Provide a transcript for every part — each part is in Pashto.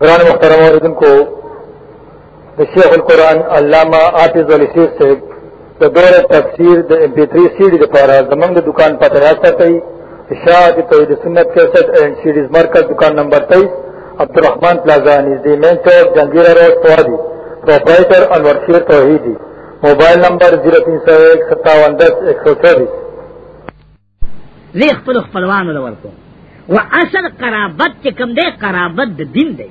قرآن محترم عوردن کو شیخ القرآن علامہ آفز علی شیخ سے دا دور تفسیر دا امپیتری سیڈی دا پارا زمان دا دکان پتر آستا تی اشاعت توید سنت کیسٹ اینڈ سیڈیز مرکز دکان نمبر تیس عبدالرحمن پلازا نزدی مین چوک جنگیر روڈ سوادی پروپرائٹر انور شیر توحیدی موبایل نمبر 0301 5710 124 زی خپل خپلوانو لورکو و اصل قرابت چې کوم دی قرابت د دین دی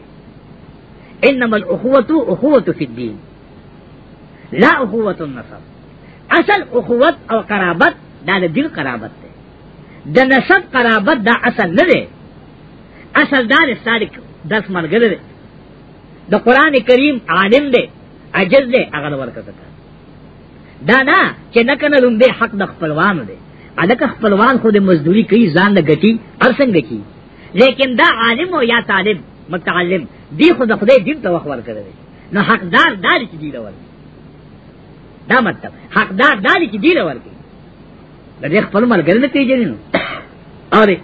انما الاخوه اخوه فی الدین لا اخوه النسب اصل اخوت او قرابت دا د دین قرابت دی د نسب قرابت دا اصل نه دی اصل دا د سالک داس مرګل دی د قران کریم عالم دی عجز دی هغه ورکړه دا نه چې نکنه لوم دی حق د خپلوانو دی الک خپلوان خود مزدوری کوي ځان د غټي ارسنګ کی لیکن دا عالم او یا طالب متعلم دی خود خدای دین ته وخبر کړی نو حقدار دار چې دی لور دا مطلب حقدار دار چې دی لور کی د دې خپل ملګری نه پیژنې نو اره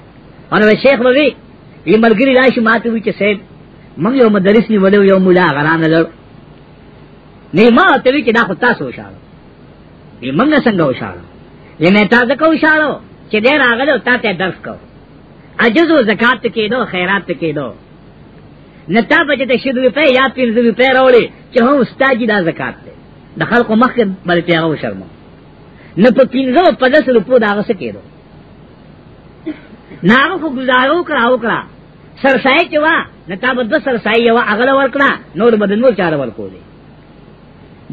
انا شیخ وی یې ملګری راشي ماته وی چې سید موږ یو مدرس نیولو یو مولا غران لړ نه ما ته وی چې دا خو تاسو وشاله یې موږ څنګه وشاله یعنی تا زکو اشارو چې دې راغلو تا ته درس کو اجزو زکات کې دو خیرات کې دو نتا بچ ته شدو په یا پینځو په راولې چې هو استاد دا زکات دی د خلکو مخ بل پیغو شرم نه په پینځو په داس روپو دا غس کېدو ناغه خو گزارو کراو کرا سرسای چې وا نتا بد سرسای یو اغل ورکړه نور بدن نور چار ورکو دی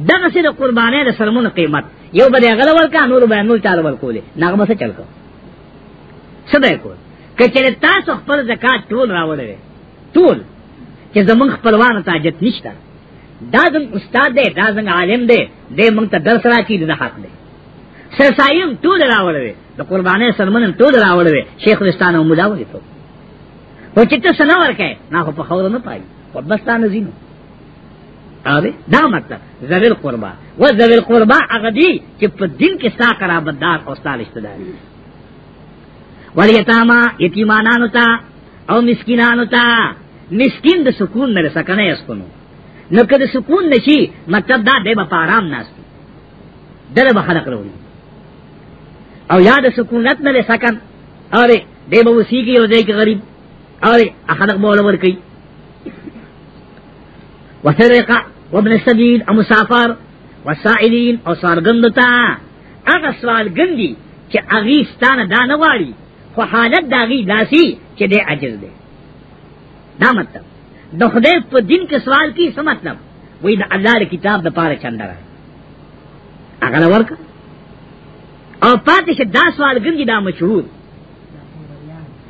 دغه سره قربانې د سرمون قیمت یو بده غل ورکا نور به نور چالو ورکولې نغمه سره چلکو سبا کول کچره تاسو خپل زکات ټول راوړل ټول چې زمون خپلوان ته جت نشته دا زم استاد دی دا زم عالم دی دې مونږ ته درس راکې د حق دی سرسایم ټول راوړل د قربانې سلمان ټول راوړل شیخ رستان او مولا وې ته او چې ته سنا ورکې نه په خبره نه پای په بستانه زینو اوی دا مطلب ذویل قربا و ذویل قربا هغه دي چې په دین کې ستا قرابتدار او ستا رشتہداري ولیتاما یتیمانانو ته او مسکینانو ته مسکین د سکون نه سکنه اسکونو نو کده سکون نشي مطلب دا دی په آرام ناشته دغه خلق وروړي او یاد سکونت نه سکن اوی دی به وسیږي او دی غریب اوی خلق مولا ور کوي وسرقا وابن السبيل او مسافر وسائلین او سارګندتا هغه سوال ګندي چې اغي ستانه دا نه واړي خو حالت دا غي داسي چې دې عجز دي دا مطلب د خدای په دین کې سوال کی څه مطلب وې د الله کتاب د پاره چندره هغه ورک او پاتې شه دا سوال ګندي دا مشهور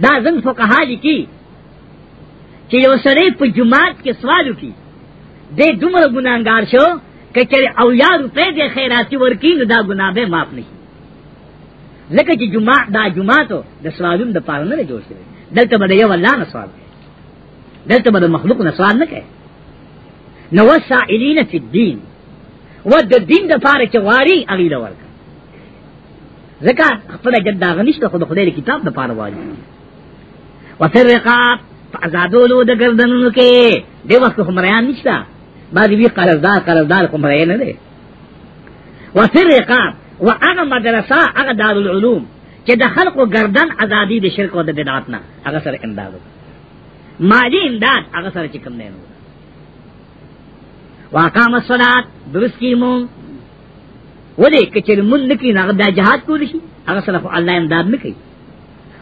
دا زنګ فقها دي کی چې یو سره په جماعت کې سوال وکړي دے دمر گناہگار شو کہ چلے او یا روپے دے خیراتی ورکی نو دا گناہ بے معاف نہیں لکه چې جمعه دا جمعه ته د سوالون د پاره نه جوړ شوی دلته به یو الله نه سوال دلته به مخلوق نه سوال نه کوي نو وسائلین فی الدین و د دین د پاره چې واری اغي له ورک زکات خپل جد دا غنښت خو د خدای کتاب د پاره وایي وفرقات فازادولو د گردنونو کې دی وخت هم ریان نشته ما دی وی قرضدار قرضدار کوم راي نه دي وفي رقاب واغه مدرسه هغه دار العلوم چې د خلقو گردن ازادي د شرک او د بدعت نه هغه سره امدادو مالی امداد هغه سره چې کوم نه واقام الصلات درست کی مون ولې کچر مون نکی نه د جهاد کول شي هغه سره الله امداد نه کوي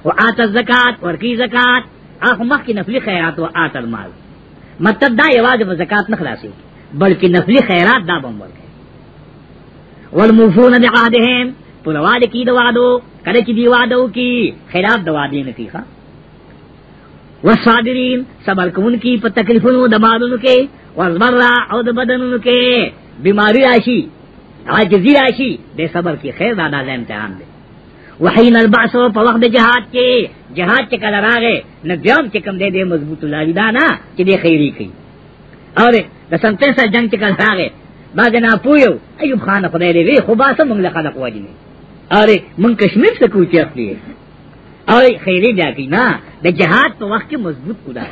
وآت الزکات ورکی زکات هغه مخکې نفلی خیرات او آت المال مطلب دا یواز په زکات نه خلاصي بلکې نفلی خیرات دا بم ورکړي والموفون بعهدهم پر وعده کی دا وعده کله چې دی وعده کی خیرات دا وعده نه کیخه والصابرین صبر کون کی په تکلیفونو د مالونو کې والبر او د بدنونو کې بیماری راشي عاجزی راشي د صبر کی خیر دا د امتحان دی وحین البعث په وخت د جهاد کې جہاد چکل راغے نہ بیام چکم دے دے مضبوط لالی دانا چی دے خیری کی اور دا سنتے سر جنگ چکل راغے بعد نا پویو ایوب خان خدای دے وی خوبا سا منگ لخلق وجنی اور من کشمیر سے کوچی اخلی ہے اور خیری بیا کی نا دا جہاد پا وقت کی مضبوط کدا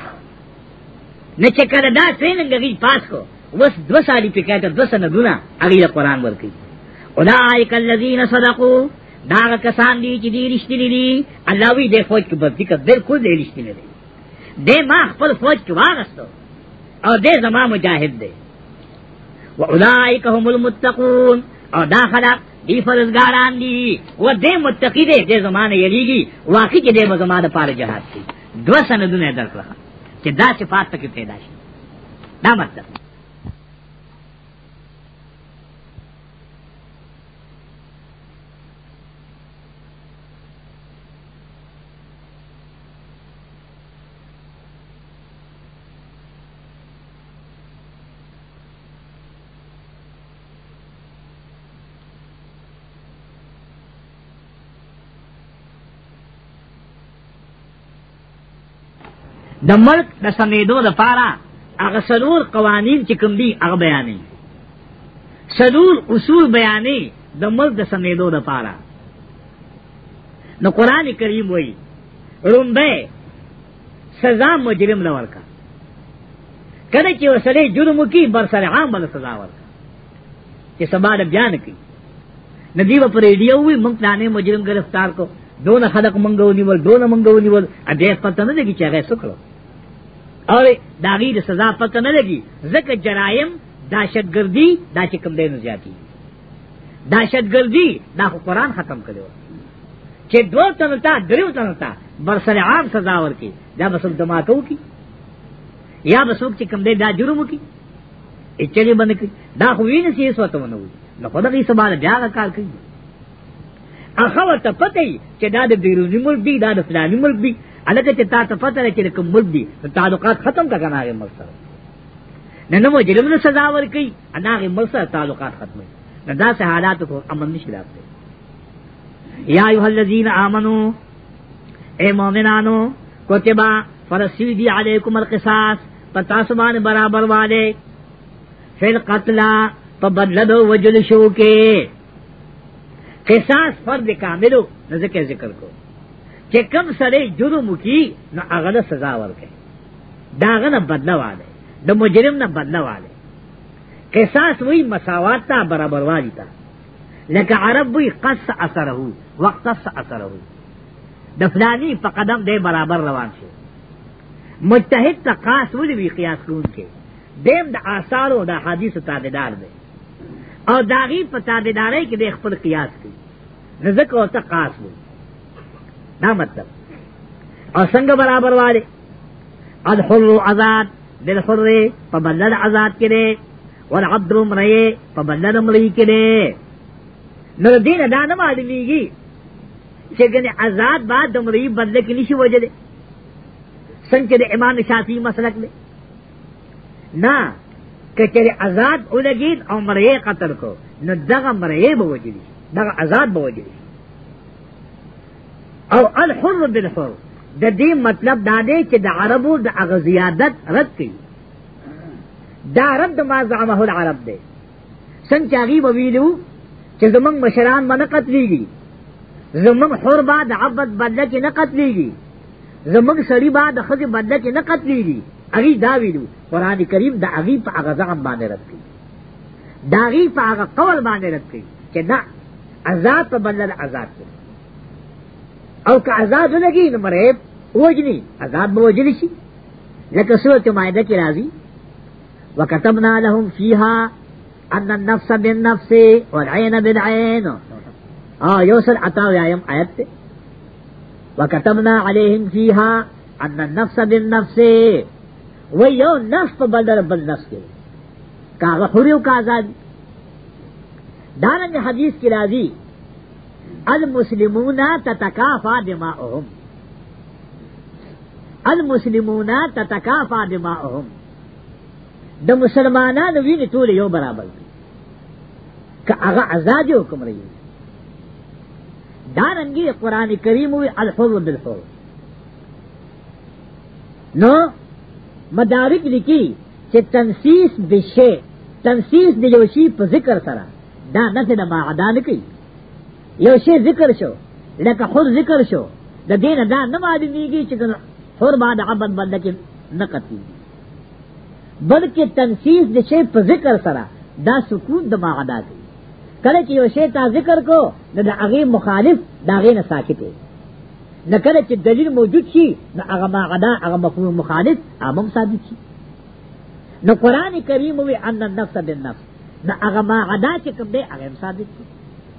نہ چکل دا ٹریننگ اگی پاس کو وس دو سالی پکیتا دو سندونا اگی دا قرآن ورکی اولائک اللذین صدقو داغ کسان دی چې دی رښتینی دي الله وی د فوج کې بدی کا بالکل دی رښتینی دي دې ما خپل فوج کې واغستو او دې زما مجاهد دی و اولائک هم المتقون او دا خلق دی فرزګاران دي و دې متقی دي دې زمانه یریږي واقعي کې دې زمانه پاره جهاد دي دو سندونه درکړه چې دا صفات تک پیدا شي دا مطلب د ملک د سمیدو د پارا هغه سلور قوانین چې کوم دي هغه بیانې سلور اصول بیانې د ملک د سمیدو د پارا نو قران کریم وایي رومبه سزا مجرم لور کا کله چې وسله جرم کی بر سره عام بل سزا ورکا چې سبا د بیان کی ندیو پر ریډیو وی موږ دانه مجرم گرفتار کو دون خلق منګو نیول دون منګو نیول ا دې پته نه دی چې هغه څه کړو اور داغی دا سزا پتہ نہ لگی زک جرائم داشت گردی دا چکم دے نزیاتی داشت گردی دا خو قرآن ختم کرو چې دو تنتا دریو تنتا برسر عام سزا ورکی دا بسوک دماکو کی یا بسوک چې کم دے دا جرم کی اچلی بند کی دا خوی نسی اس وقت ونوی نو خدا کی سبال بیا کار کئی اخوات پتہی چې دا د بیرونی ملک دی دا د فلانی ملک دی الګه چې تا ته پته لري چې کوم ملک دی تعلقات ختم تا کنه هغه ملک سره نه نو مجرم نه سزا ورکي هغه ملک سره تعلقات ختمي نه دا سه حالات کو امن نشي راځي یا ایه الذین آمنو اے مومنانو کوتبا فرسی دی علیکم القصاص پتا سبحان برابر والے فل قتلا پبدلو وجل شو کے قصاص فرد کاملو نذکر ذکر کو چې کم سره جرم کی نو هغه سزا ورکړي داغه نه بدلا واله د مجرم نه بدلا واله قصاص وی مساوات ته برابر والی ته لکه عرب وی قص اثره وقص اثره د فلانی په قدم دی برابر روان شي مجتهد ته قاس وی وی قیاس کون کې دیم د آثار او د حدیث تابعدار دی او داغي په تابعداري کې د خپل قیاس کوي رزق او ته قاس وی دا مطلب او څنګه برابر والے الحر آزاد بالحر په بدل آزاد کې دی والعبد مرئ په بدل مرئ کې دی نو دین دا نه معلومیږي چې ګنې آزاد بعد د مرئ بدل کې نشي وجه څنګه د امام شافعي مسلک دی نه کچره آزاد ولګید او مرئ قتل کو نو دغه مرئ به وجدي دغه آزاد به وجدي او الحر بالحر د دې مطلب دا دی چې د عربو د اغزیادت رد کړي دا رد ما زعمه العرب دی څنګه هغه ویلو چې زمنګ مشران باندې قتلېږي زمنګ حر با د عبد بدله کې نه قتلېږي زمنګ سړي با د خځې بدله کې نه قتلېږي هغه دا ویلو قران کریم د هغه په اغزام باندې رد کړي دا هغه په هغه قول باندې رد کړي چې نه آزاد په بدله آزاد کړي او که آزاد لګي نو مرے وجنی عذاب به وجنی شي لکه سورۃ مائده کی راځي وکتمنا لهم فیها ان النفس بالنفس والعين بالعين اه یوسل عطا یایم آیت ته وکتبنا علیهم فیها ان النفس بالنفس و یو نفس په بدل بل نفس کې کاغه حریو کا آزاد دارنګ حدیث کې راځي المسلمون تتکافا دماؤهم المسلمون تتکافا دماؤهم د مسلمانانو وینې ټول یو برابر دي که هغه آزاد حکم لري دا رنګي قران کریم وی الحر بالحر نو مدارک لکی چې تنسیس بشه تنسیس د یوشي په ذکر سره دا نه د ما عدالت کوي یو شی ذکر شو لکه خور ذکر شو د دین دا نه معلومیږي چې خور بعد عبد بنده کې نقد بلکې تنسیص د شی په ذکر سره دا سکون د ماغدا دی کله چې یو شی تا ذکر کو نو د هغه مخالف دا غې نه ساکت دی نه کله چې دلیل موجود شي نو هغه ماغدا هغه مفهوم مخالف هم ثابت شي نو قران کریم وی ان النفس بالنفس نو هغه ماغدا چې کوم دی هغه ثابت شي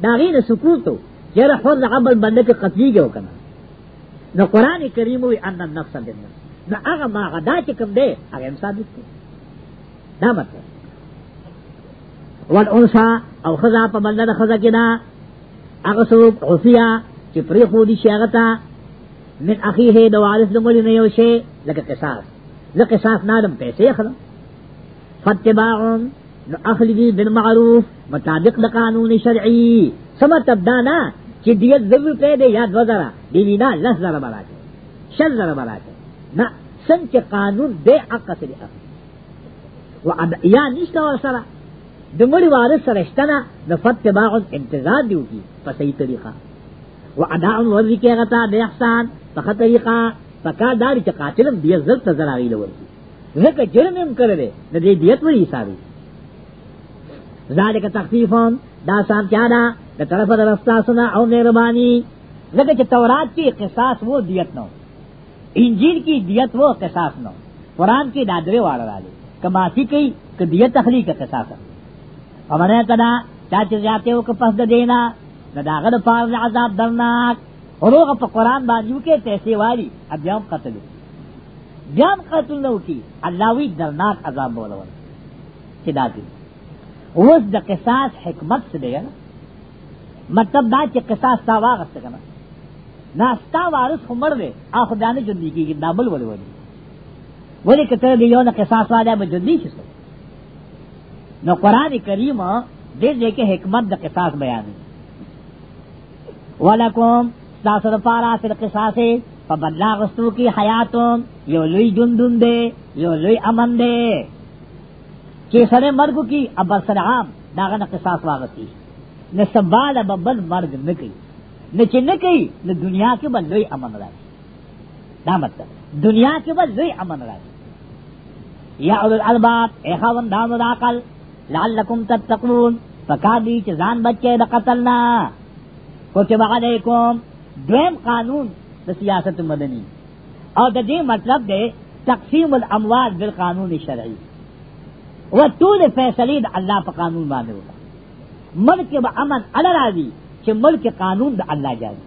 داغی دا سکوتو چیر خود عمل بندے کے قتلی گے ہو کنا نو قرآن کریم وی ان النفس بالنفس نو اغا ما غدا چکم دے اغا انسان دکتے دا مطلب والانسا او خزا پا بندہ دا خزا کنا اغا سوک عفیا چی پری خودی شیغتا من اخیه دو عارف دمولی نیو شی لکا قصاص لکا قصاص نادم پیسے خلا فتباعون نو اخلی دی بالمعروف مطابق د قانون شرعی سمت تبدانا چې دیت زر روپے دے یا دو ذرا دیوی نا لس ذرا برا چے شل ذرا برا چے نا سن چې قانون دے حق سری اخلی و اب یا نشتا ور سرا دمڑی وارث سرشتنا نفت باغ انتظار دیو کی پسی طریقہ و ادا ان ورزی کے غطا بے احسان پخ طریقہ پکا داری چا قاتلم دیت زر تزراغی لورکی ذکر جرم ام کردے نا دی دیت وری حسابی ذالک تخفیفون دا سانتیا دا دا طرف دا رستاسونا او مہربانی لکه چې تورات کې قصاص وو دیت نو انجیل کې دیت وو قصاص نو قران کې دا درې واړه راځي کما فی کوي ک دیت تخلیق قصاص امره کدا چا چې ځاته وک پس د دینا دا داغه د پاره عذاب درناک اوروغه په قران باندې وکي تیسې والی ابيام قتل بیان قتل نو کی الله وی درناک عذاب بولول چې دا دی اوس د قصاص حکمت څه دی مطلب دا چې قصاص تا واغسته کنه نه ستا وارث خو مړ دی اخو دانه جون دی کیږي دابل ولې ولې ولې کته دی یو نه قصاص واده به جون دی شي نو قران کریم دې دې کې حکمت د قصاص بیان دی ولکم تاسو لپاره فل قصاص په بدلا غستو کې حیاتون یو لوی جون دون دی یو لوی امن دی چې سره مرګ کی ابر سره عام داغه نه قصاص واغتی نه سبال ببل مرګ نه کوي نه چې نه کوي نو دنیا کې بل لوی امن راځي دا مطلب دنیا کې بل لوی امن راځي یا اول الالباب اے خاون دانو دا عقل لعلکم تتقون فکار دی چې ځان بچي د قتلنا کوتب علیکم دویم قانون د سیاست مدنی او د دې مطلب دی تقسیم الاموال بالقانون الشرعی و ټول فیصله د الله په قانون باندې وکړه ملک به امن الله راځي چې ملک قانون د الله جاري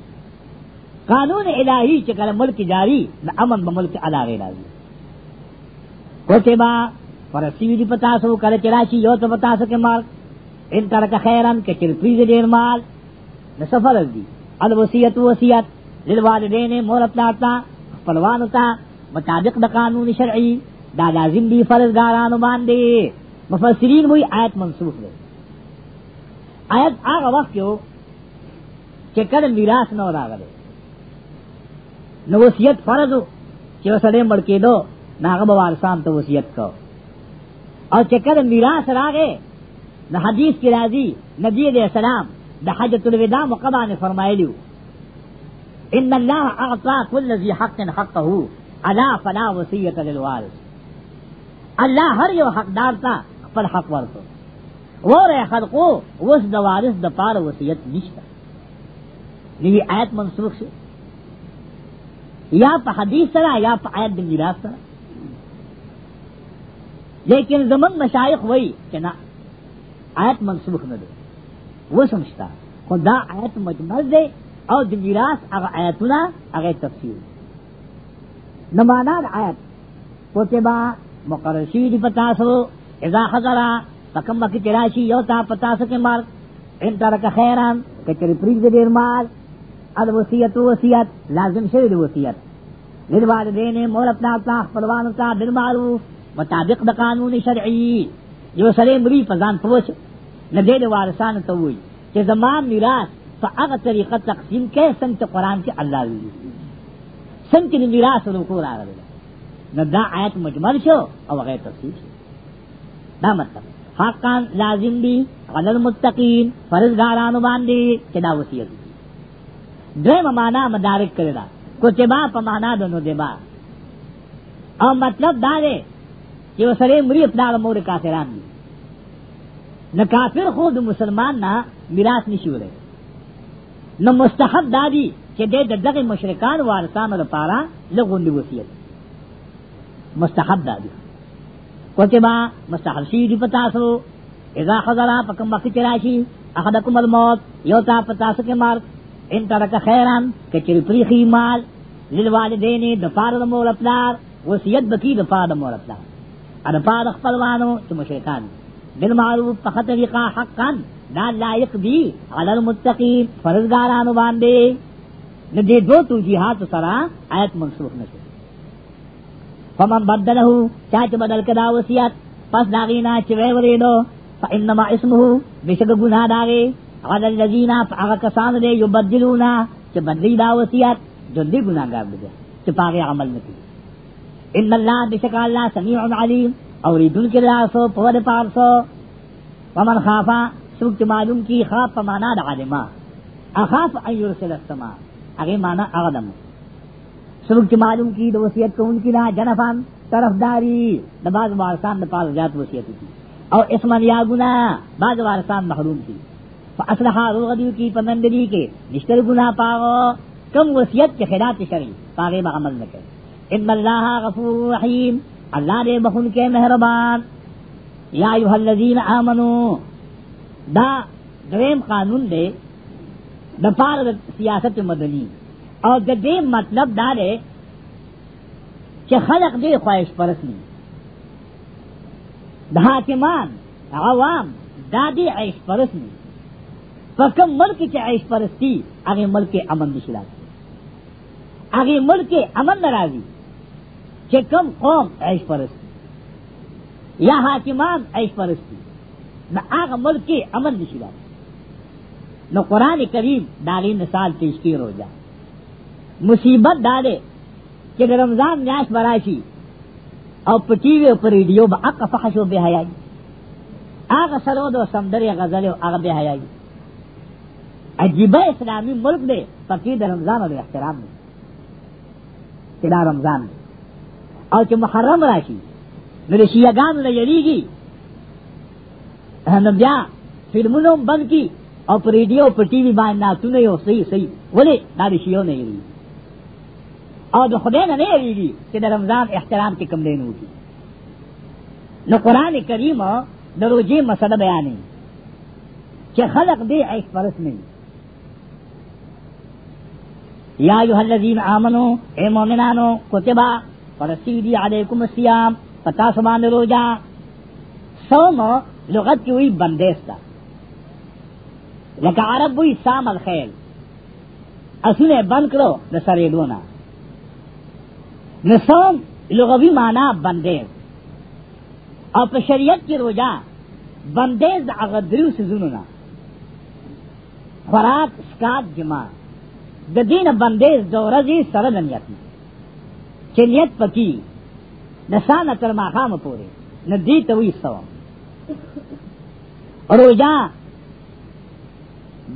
قانون الهي چې کله ملک جاری د امن به ملک الله غیر راځي کوتبا فرسی دی پتا سو کله چې راشي یو ته پتا سو کې مال ان ترک خیرن کې چې پریز ډیر مال نه سفر دی ال وصیت وصیت للوالدین مور خپلوانو ته مطابق د قانون شرعي دا لازم دی فرض گارانو باندې مفسرین وی آیت منسوخ دی آیت هغه وخت یو چې کله میراث نه راغله نو وصیت فرض چې وسړې مړ کېدو ناغه به وارثان ته وصیت کو او چې کله میراث راغې د حدیث کې راځي نبی دې سلام د حجۃ الوداع مقبا نه فرمایلیو ان الله اعطى كل ذي حق حقه الا فلا وصيه للوارث الله هر یو حقدار تا خپل حق ورکو وره خلقو وس د وارث د پاره وصیت نشته دی آیت منسوخ شو یا په حدیث سره یا په آیت د میراث سره لیکن زمن مشایخ وای کنا آیت منسوخ نه ده وسمشتا خو دا آیت مجمل ده او د میراث هغه آیتونه هغه تفسیر نمانا آیت وتبا مقرر شي دی پتا سو اذا حضرا تکم کی تراشی یو تا پتا سو کې مال ان ترک خیران کچری پریږ دې مال ال وصیت وصیت لازم شوی دی وصیت دل والدین مور اپنا اپنا خپلوان کا دل معروف مطابق د قانون شرعی یو سره مری فزان پوچ نه دې وارثان ته وای چې زمان میراث په هغه طریقه تقسیم کې څنګه قرآن کې الله وی څنګه میراث ورکو راغلی نو دا آیت مجمل شو او غیر تفصیل شو دا مطلب حقا لازم دی علی المتقین فرزگارانو باندې چې دا وصیت دی دوی معنا مدارک کړی دا کوتبا په معنا دونو دیبا او مطلب دا دی چې وسره مری خپل مور کافران دي نه کافر خود مسلمان نه میراث نشي ولې نو مستحب دادی چې د دغه مشرکان وارثانو لپاره لغوندي وصیت مستحب دادی کوتبا مستحب شی دی پتاسو اذا حضرا پکم وقت چراشی احدکم الموت یو تا پتاسو کے مار ان ترک خیران کچری پریخی مال للوالدین دفار دمور اپلار وسیت بکی دفار دمور اپلار ادفار اخپلوانو چو مشرکان بالمعروف پخت رقا حقا دا لائق دی علی المتقین فرزگارانو باندے ندے دو توجیحات سرا آیت منصوف نشو فمن بدله چاچ بدل کدا وسیعت پس داغینا چوے وریدو انما اسمه بشگ گناہ داغی غدل اگر فا اغا کسان دے یبدلونا چو بدلی دا وسیعت وصیت دی گناہ گاب دے چو پاگی عمل نکی ان اللہ بشک اللہ سمیع علیم اور دل کے لاسو پور پارسو ومن خافا سوک چو معلوم کی خواب پا مانا دا علما اخاف ان یرسل السما اگے مانا اغدمو سلوک چې معلوم کی د وصیت کو ان کی لا جنفان طرفداری د باز وارثان د پال جات وصیت کی او اسمن یا گنا باز وارثان محروم کی فاصلح روغدی کی پمندلی کې نشتر گنا پاو کم وصیت کے خلاف شری پاگے به عمل نہ کرے ان اللہ غفور رحیم اللہ دے بخون کے مہربان یا ایھا الذین آمنو دا دویم قانون دے د پار سیاست مدنی او د دې مطلب دا دی چې خلق دې خواهش پرست دي د حاکمان عوام دا دې عیش پرست دي په کوم ملک کې عیش پرستی هغه ملک امن نشي راځي هغه ملک امن ناراضي چې کوم قوم عیش پرستی یا حاکمان عیش پرستی دا هغه ملک امن نشي راځي نو قران کریم دا لري مثال پیش کیږي مصیبت دا دے چې د رمضان میاش براشي او په ټي وي او په ریډیو به اقا فحش او به حیاي هغه سرود او سمندري غزل او هغه به حیاي عجیب اسلامي ملک دی پکې د رمضان او احترام دی چې دا رمضان دی او چې محرم راشي نو د شیعاګانو نه یریږي نو بیا فلمونه بند کی او په ریډیو په ټي وي باندې ناتونه یو صحیح صحیح ولې دا د شیعو نه یریږي او د خدای نه نه یریږي چې د رمضان احترام کې کم دینو کی نو قران کریم د روزي مسله بیانې چې خلق دې عیش پرس نه یا ایه الذین آمنو اے مومنانو کتبا فرسیدی علیکم الصیام پتا سبحان روزا صوم لغت کې وی بندیز تا لکه عرب وی سام الخیل اسونه بند کړو د سره دونه نصاب لغوی معنی بندیز او په شریعت کې روجا بندیز هغه دریو سيزونو نه خوراک سکات جما د دین بندیز د ورځې سره د نیت نه چې نیت پکې نسانه تر ماخامه پورې نه دی ته وې سو روجا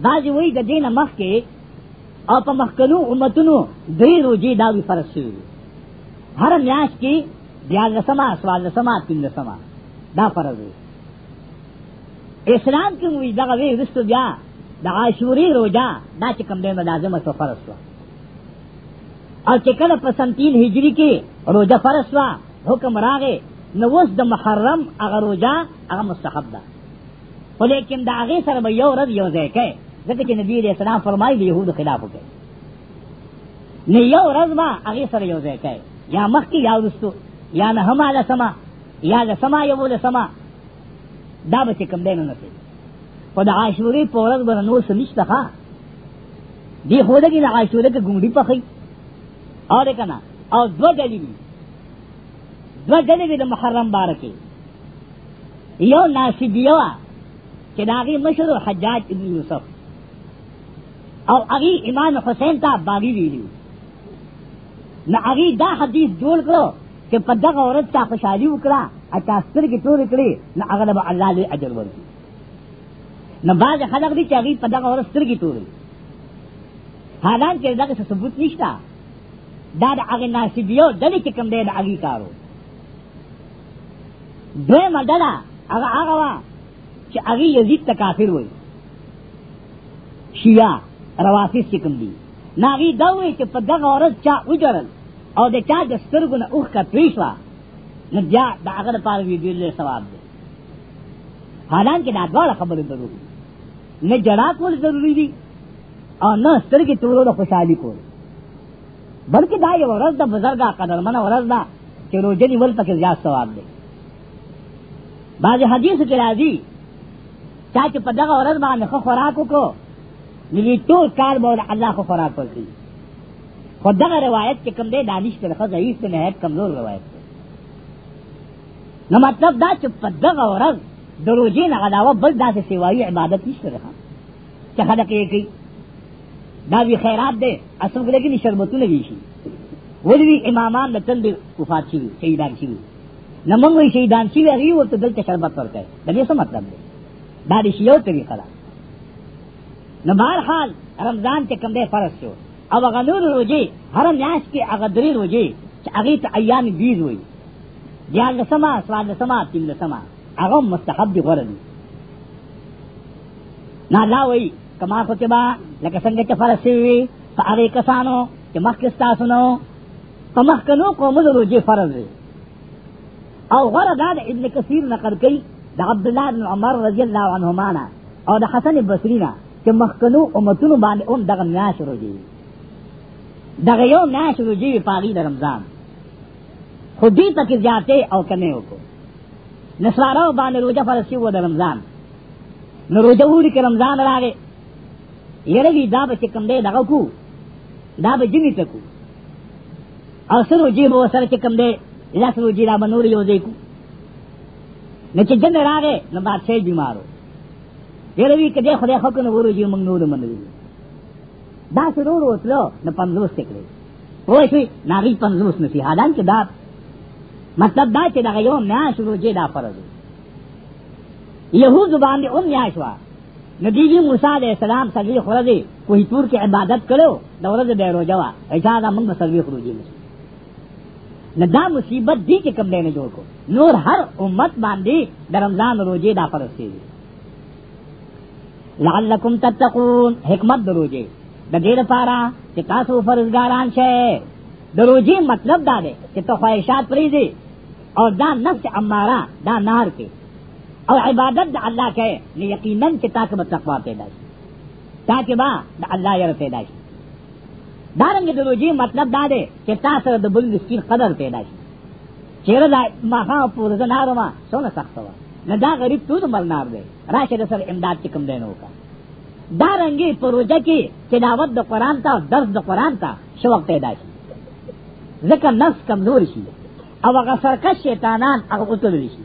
دا چې وې د دین مخ کې او په مخکنو امتونو درې روجي دا وی فرض شوی ہر میاش کی دیال لسما سوال لسما تین لسما دا فرض ہے اسلام کی ہوئی دغه وی رستو بیا د عاشوری روزا دا چې کوم دینه لازم او فرض وا او چې کله په سنتین هجری کې روزا فرض وا حکم راغې نو وس د محرم هغه روزا هغه مستحب ده ولیکن دا هغه سره به یو رد یو ځای کې ځکه چې نبی رسول اسلام فرمایي د يهودو خلاف وکړي نه یو رد ما هغه سره یو ځای کې یا مخ کی یا رستو یا نہ ہما لسما یا لسما یو لسما دا بچے کم دینو نسی و دا عاشوری پورت بنا نور سنشتا خوا دی خودا کی دا عاشوری کا گنڈی پخی اور کنا اور دو گلی بھی دو گلی بھی دا محرم بارکی یو ناسی دیو کہ داغی مشر حجاج ابن یوسف اور اگی امام حسین تا باغی ویلیو نو هغه دا حدیث جوړ کړو چې په دغه عورت ته خوشالي وکړه اته سترګې ټول کړې نو هغه به الله له اجر ورکړي نو باز خلک دي چې هغه په دغه عورت سترګې ټول حالان کې دغه ثبوت نشته دا د هغه ناسبیو دلې کې کم دی د هغه کارو دوی مدلا هغه هغه وا چې هغه یزید ته کافر وای شیا روافض کې کم دي ناغي دا وای چې په دغه عورت چا وجرل او د چا د سترګو نه اوخ کا پیښوا نو بیا دا هغه پاره وی دی له ثواب دی حالانکه دا ډول خبره ضروري نه جڑا کول ضروری دي او نه سترګې ټولو د خوشحالي کول بلکې دا یو ورځ د بزرګا قدر منه ورځ دا چې روزنی ول پکې زیات ثواب دی بعض حدیث کې راځي چا چې په دغه ورځ باندې خو خوراک وکړو نو ټول کار به الله خو خوراک ورکړي خو دغه روایت کې کوم دی دانش ته خو ضعیف نه نهایت کمزور روایت دی نو مطلب دا چې په دغه ورځ د روزې نه علاوه بل داسې سیوایي عبادت نشته ده چې خلک یې کوي دا وی خیرات دی اصل کې لګي شربتونه وی شي ولوی امامان د تل وفات شي شهیدان شي نو موږ یې شهیدان شي هغه ورته دلته شربت ورکړي دا دې څه مطلب دی دا دې یو طریقه ده نو بهر حال رمضان کې کوم دی فرض شو او هغه نور روجي هر میاش کې هغه درې روجي چې هغه ته ایام بیز وي بیا د سما سوال سما تین سما هغه مستحب دی غره دي نه لا وای کما کتبا لکه څنګه چې فرض وي هغه کسانو چې مخکې تاسو نو په مخکنو قوم د روجي فرض دي او غره دا د ابن کثیر نقل کړي د عبد الله بن عمر رضی الله عنهما او د حسن بصری نه چې مخکنو امتونو باندې اون دغه میاش روجي دغه یو ناش روجی پاغي د رمضان خودی تک جاتے او کمه وکړو نصارا باندې روجه فرسی و د رمضان نو روجه وړي ک رمضان راغې یره وی دا به کم دی دغه کو دا به جمی تکو او سر روجی به سره کم دی لاس روجی را بنور یو دی کو نو چې جن راغې نو بادشاہ بیمارو یره وی کده خدای خو کنه ورو جی مونږ نور منو دا سرور وتلو نو پنځوس تکړي وای شي ناغي پنځوس نسی حالان کې دا مطلب دا چې دا یو میاش روزه دا فرض یهود باندې اون میاش وا نبی موسی علیہ السلام سږي خورځي کوه تور کې عبادت کړو دا ورځ به روزه وا اجازه موږ سږي خورځي نه دا مصیبت دی چې کم نه جوړ کو نور هر امت باندې د رمضان روزه دا فرض دي لعلکم تتقون حکمت دروځي د دې لپاره چې تاسو فرزګاران شئ د روزي مطلب دا دی چې ته خواهشات پرې دي او دا نفس اماره دا نار کې او عبادت د الله کې یقینا چې تاسو تقوا پیدا شي تاکي با د الله یې پیدا شي دا رنګ د روزي مطلب دا دی چې تاسو د بل مسکین قدر پیدا شي چیرې دا ماها پورز نارما څونه سخت و نه دا غریب ټول ملنار دی راشه د سر امداد چې کوم دی نو کا دارنګي پروژه کې تلاوت د قران ته درس د قران ته شوق پیدا شي ځکه نفس کمزور شي او هغه سرکش شیطانان هغه قتل شي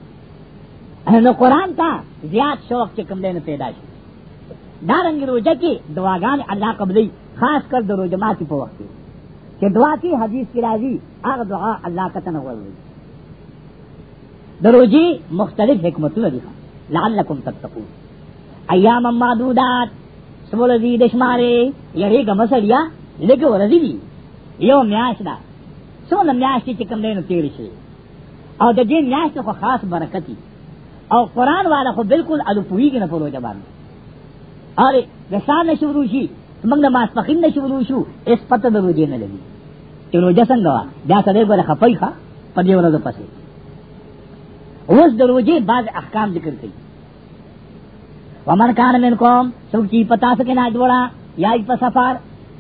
نو قران ته زیات شوق چې کم دینه پیدا شي دارنګي روزه کې دعاګان الله قبلي خاص کر د روزه ماتي په وخت کې دعا کې حدیث کې راځي هغه دعا الله کتن وایي د روزي مختلف حکمتونه دي لعلکم تتقون ایام معدودات سولزی دشماره یری گمسړیا لګ ورزی دی یو میاش دا څونه میاش چې کوم دینو تیر شي او د دې میاش خو خاص برکتی او قران والا خو بالکل الفویګ نه پروژه باندې اره د شان شروع شي موږ د ماسپخین نه شروع شو اس پته د روزې نه لګي چې روزه څنګه دا سره ګره خپای ښا په دې ورځ پسې اوس د روزې بعض احکام ذکر کړي ومن کان من کوم سوک چی پتا سکے نا جوڑا یا ای پا سفر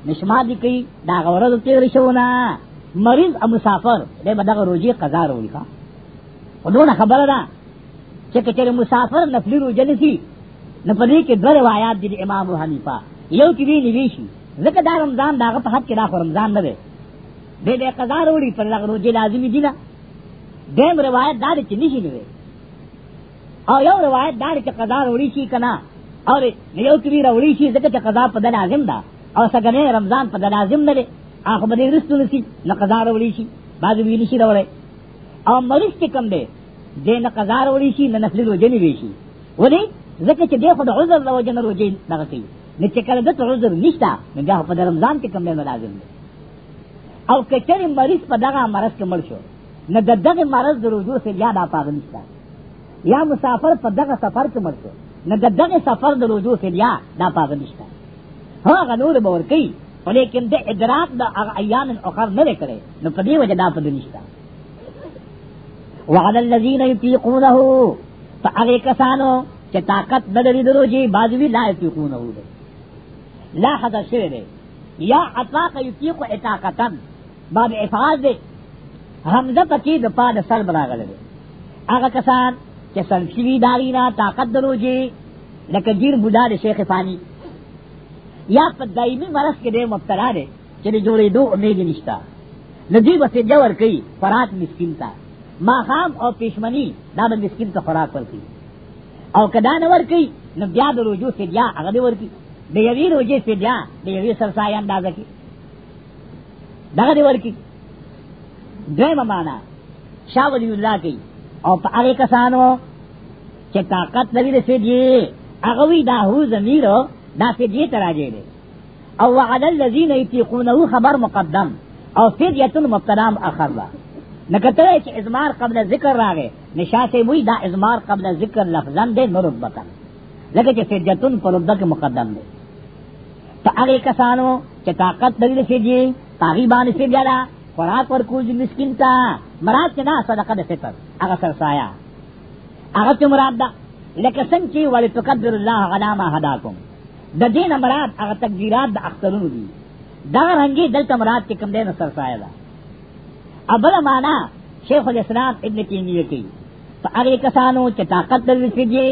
نشما دکی دا غورد تیر شونا مریض او مسافر دے با دا روجی قضا روی خوا خودونا خبر دا چکہ چر مسافر نفلی رو جنسی نفلی کے دو روایات دی امام و حنیفہ یو کی بھی نویشی ذکر دا رمضان دا غپ حد کے دا خو رمضان ندے دے دے قضا روڑی پر دا روجی لازمی دینا دیم روایت دا دے چنیشی نوے او یو روایت دا چې قضا وروړي شي کنه او یو کبیره وروړي شي ځکه چې قضا په د لازم ده او څنګه رمضان په د لازم نه لري هغه باندې رسول نسی نه قضا وروړي شي باز ویل شي راوړي او مریض چې کم دی دې نه قضا وروړي شي نه نفل وجنی وي شي ولې ځکه چې دغه د عذر له وجنه وروړي دغه شي نه چې کله د عذر نشته نو هغه په رمضان کې کم نه لازم دی او کچری مریض په دغه مرض کې مړ شو نه دغه مرض د رجوع سره یاد اپاغ نشته یا مسافر په دغه سفر کې مړ شو نه د دغه سفر د رجوع فلیا دا پاغ نشته هغه نور به ورکی ولیکن د ادراک د هغه ایام الاخر نه لري نو په دې وجه دا په نشته وعلى الذين يطيقونه فهغه کسانو چې طاقت نه لري دروځي بازوی لا يطيقونه دي لا حدا شوی دی یا اطلاق یطیق اطاقتن باب افعال دی حمزه پکې د پاد سر براغله دی هغه کسان چې سلسوی داغینا طاقت دروجی لکه جیر بوډا د شیخ فانی یا په دایمي مرض کې ډېر مبتلا دی چې د جوړېدو امید نشته ندی بس جوړ کوي فرات مسکین تا ماخام او پښمنی دا د مسکین ته خوراک ورکي او کدا نه ورکي نو بیا د روجو سے بیا هغه ورکي د یوی روجې سے بیا د یوی سرسای اندازه کې دغه ورکي دویمه معنا شاولی الله کوي او په هغه کسانو چې طاقت لري د فدیه هغه وی دا هو زمیرو دا فدیه تراجه دی او وعد الذين يتيقونه خبر مقدم او فدیه مبتدا اخر ده نکته چې ازمار قبل ذکر راغې نشاسه وی دا ازمار قبل ذکر لفظاً دی نو رتبتن لکه چې فدیتون پر رتبه کې مقدم دی ته هغه کسانو چې طاقت لري د فدیه تاغي باندې فدیه را خوراک ورکوي مسکین ته مراد چې دا صدقه د فطر هغه سرسایا هغه چې مراد ده لکه څنګه چې ولی تقدر الله غلاما هداکم د دین مراد هغه تقدیرات د اخترونو دي دا رنګي دلته مراد چې کوم دین سرسایا ده ابل معنا شیخ الاسلام ابن تیمیه کی په هغه کسانو چې طاقت لري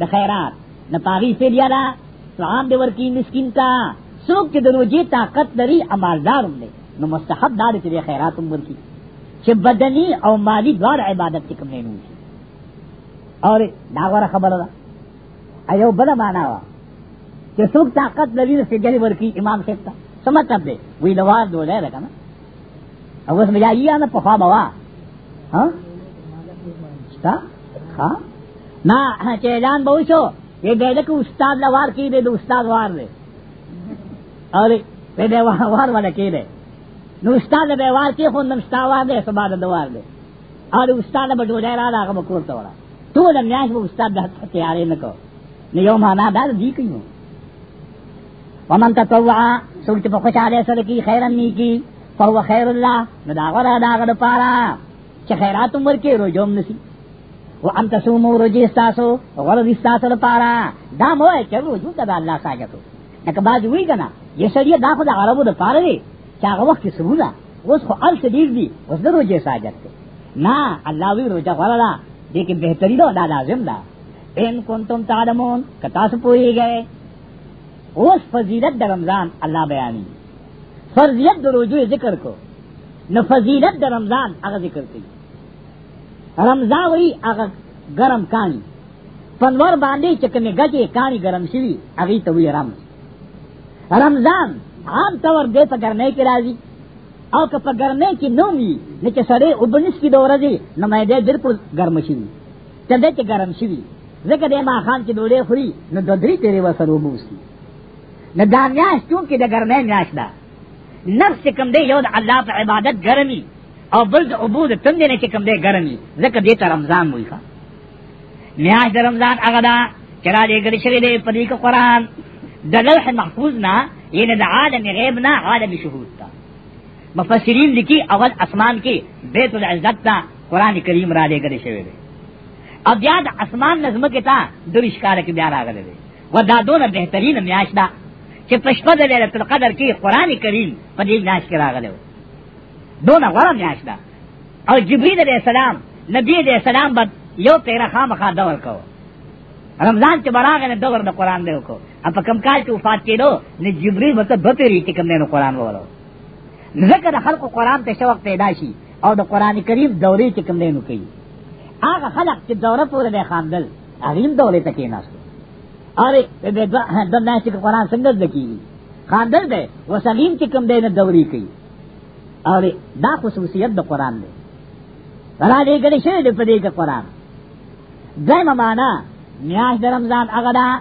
د خیرات نه پاغي سیډیا ده سلام دی ورکی مسکین تا څوک چې د روزي طاقت لري امالدارم دی نو مستحب دا چې خیرات هم ورکی چې بدني او مالی دوار عبادت کې کوم نه نوځي اور دا غره خبره ده ایو بل معنا وا چې څوک طاقت لري چې ګری ورکی امام صاحب ته سمات دی وی لوار دوه لري کنه او اوس مجا یې نه په خوا بوا ها تا ها نا چې اعلان به وشو یہ دے دے کہ استاد لوار کی دے دو استاد وار دے اور دے دے وار والا کی دے نو استاد به وار کې خو نم استاوا دې سبا د دوار دې او استاد به ډوډۍ را راغه مکور ته وړه تو د میاش به استاد د تیارې نه کو نو یو معنا دا دې کینو ومن تطوع سوچ په خوشاله سره کې خیرن نیکی فهو خیر الله نو دا غره دا غره پارا چې خیرات عمر کې روزوم نسی او ان تسومو روزي استاسو غره دې استاسو لپاره دا مو چې روزو ته الله ساجتو نکبا دې وی کنه یې سړی دا خو د عربو د پاره دی چاغه وخت کې سونه اوس خو ال څه ډیر دي اوس د روزه ساجت نه الله وی روزه غواړه دې کې بهتري ده دا لازم ده ان کنتم تعلمون کتا سو پوری گئے اوس فضیلت د رمضان الله بیانی فرضیت د روزو ذکر کو نو فضیلت د رمضان هغه ذکر کړي رمضان وی هغه ګرم کانی پنور باندې چکنه گجه کانی ګرم شوی هغه ته وی رم رمضان عام طور دے پا گرنے کی راضی او که په ګرمۍ کې نومي نه چې سړی وبنس کې دوره دی نو مې دې بالکل ګرم شي ته دې چې ګرم شي ځکه دې ما خان چې ډوډۍ خوري نو د درې تیرې وسره وبوسي نه دا میاش چون کې د ګرمۍ میاش ده نفس کم دې یو د الله په عبادت ګرمي او بل د عبود تند نه چې کم دې ګرمي ځکه دې ته رمضان وایي ښا میاش د رمضان هغه دا چې را دې ګرځې دې په دې قرآن د لوح محفوظ نه یعنی دا عالم غیب نا عالم شہود تا مفسرین لکی اول اسمان کی بیت العزت تا قرآن کریم را لے گلے شوے دے اب یاد اسمان نظم کے تا درشکار کی بیار آگلے دے و دا دون بہترین میاش دا چھ پشپد لیلت القدر کی قرآن کریم پدی میاش کرا گلے ہو دون غرہ میاش دا اور جبرین علیہ السلام نبی علیہ السلام بد یو پیرا خام خواہ دور کو رمضان چې براغه نه دور د قران دی وکړو اپ کم کال چې وفات کېدو نه جبريل وته بتری چې کوم نه قران وره ذکر خلق قران ته شوق پیدا شي او د قران کریم دورې چې کوم نه کوي هغه خلق چې دوره پورې نه خاندل هغه دورې ته کې نه است اره د نه چې قران څنګه دکی خاندل دی وسلیم چې کوم نه دورې کوي اره دا خصوصیت د قران دی را دې ګل شه دې په دې کې قران دایمه معنا میاش در رمضان اغدا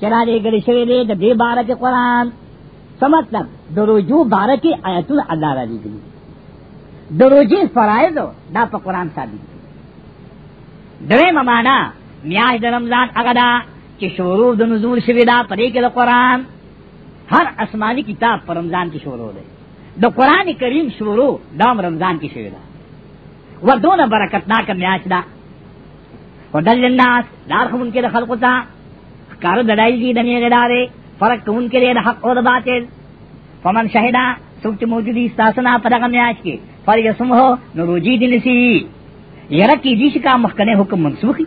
چلا دے گلی شوی دے دا دے بارہ کے قرآن سمطلب دروجو بارہ کی آیتون اللہ را لی گلی دروجی فرائض دا پا قرآن ثابت دی درے ممانا میاش در رمضان اغدا چی شروع دا نزول شوی دا پدے کے دا قرآن ہر اسمانی کتاب پر رمضان کی شروع دے دا قرآن کریم شروع دام رمضان کی شوی دا ودون برکتناک میاش دا ودل الناس لار خون کې د خلقو ته کار دړای دي د نه غدارې فرق کون کې د حق او د باطل فمن شهدا سوچ موجودی استاسنا پرغم یاش کې فر یسم هو نروجی دین سی یره کې دې شکا مخکنه حکم منسوخي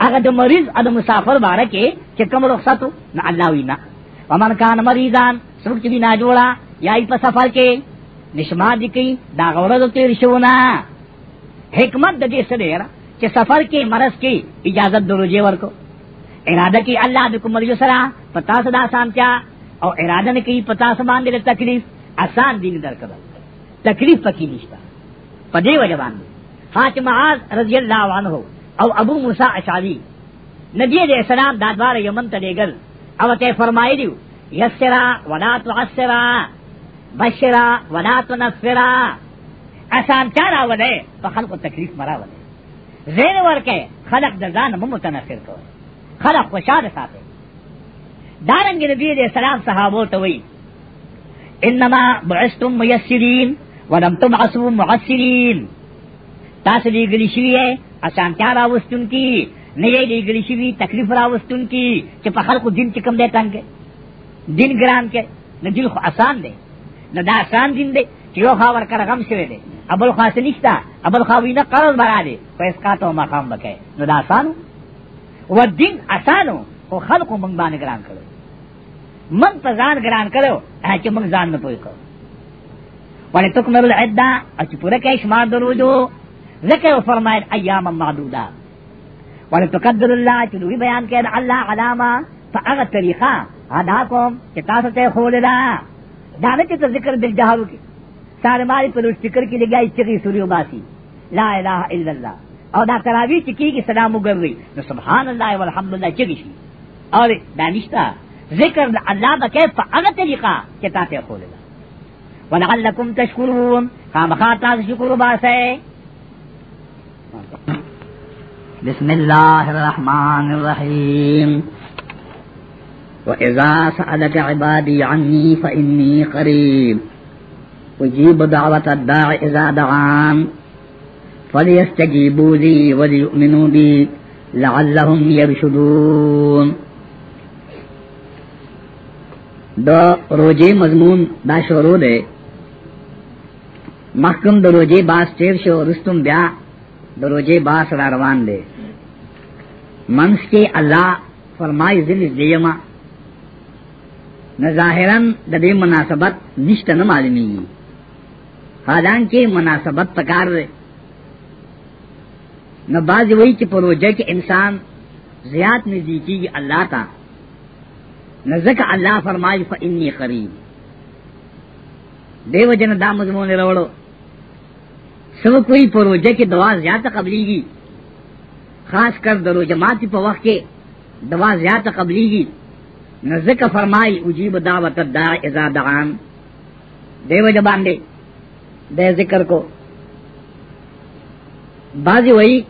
هغه د مریض او د مسافر باره کې چې کوم رخصتو نه الله وینا ومن کان مریضان سوچ دې نه جوړا یای په سفر کې نشما دي کې دا غوړه د تیر شونه حکمت د دې سره کہ سفر کی مرض کی اجازت دو رجے ورکو ارادہ کی اللہ دکو مریو سرا پتا سدا سام کیا او ارادہ نے کی پتا سمان دے تکلیف آسان دین در کرو تکلیف پکی نشتا پدے و جبان دے حاج معاذ رضی اللہ عنہ او ابو موسیٰ اشعری نبی علیہ السلام دادوار یمن تلے گل او تے فرمائی دیو یسرا ولا تعسرا بشرا ولا تنفرا آسان چارا ودے تو خلق تکلیف مرا ودے زین ورکه خلق د ځان مو متنفر کو خلق خوشاله ساتي دارنګ نبی دې سلام صحابو ته وی انما بعثتم ميسرين ولم تبعثوا معسرين تاسو دې غلی شوی اسانتیا راوستون کی نه یې غلی شوی تکلیف راوستون کی چې په خلقو دین چې کم دی تانګه دین ګران کې نه دین خو آسان دی نه دا آسان دین دی یو خوا ور کرغم شوی دی ابل خوا څه نشتا ابل خوا وینه قرض برا دی پیسې کا ته مقام وکای نو دا آسانو و دین آسانو او خلق مونږ باندې ګران کړو مونږ په ځان ګران کړو چې مونږ ځان نه پوي کړو ولی تکمل العده او چې پوره کې شمار درودو ذکر فرمایل ایام معدوده ولی تقدر الله چې دوی بیان کړي الله علامه فاغه طریقہ ادا کوم چې تاسو ته خول دا دا نه چې ذکر بل جهارو کې تارماری پر سٹکر کی لگائی چکی سوری اباسی لا الہ الا اللہ اور دا تراوی چکی کی سلام اگر گئی نو سبحان اللہ والحمد اللہ چکی شی اور دانشتہ ذکر اللہ اللہ بکے اگر طریقہ چتا تے خولے گا ولعلکم تشکرون خام خاتا شکر باسے بسم اللہ الرحمن الرحیم وَإِذَا سَأَلَكَ عِبَادِي عَنِّي فَإِنِّي قَرِيبٌ اجیب دعوت الداع اذا دعان فليستجيبوا لي وليؤمنوا بي لعلهم يرشدون دا روجی مضمون دا شروع دے محکم د روجی باس تیر شو رستم بیا د روجی باس را روان دے منس کی اللہ فرمائی ذن دیما نظاہرن دا دی مناسبت نشت نمالمی حالانکہ مناسبت پکار دے نہ باز وہی کہ پروجہ کے انسان زیاد نزدیکی کی اللہ تا نہ زک اللہ فرمائے فنی قریب دیو جن دا مضمون روڑو سب کوئی پروجہ کی دعا زیادہ قبلی گی خاص کر درو جماعت پا وقت کے دعا زیادہ قبلی گی نہ زک فرمائی اجیب دعوت دا ازا دعان دیو جبان دے دے ذکر کو بازی وئی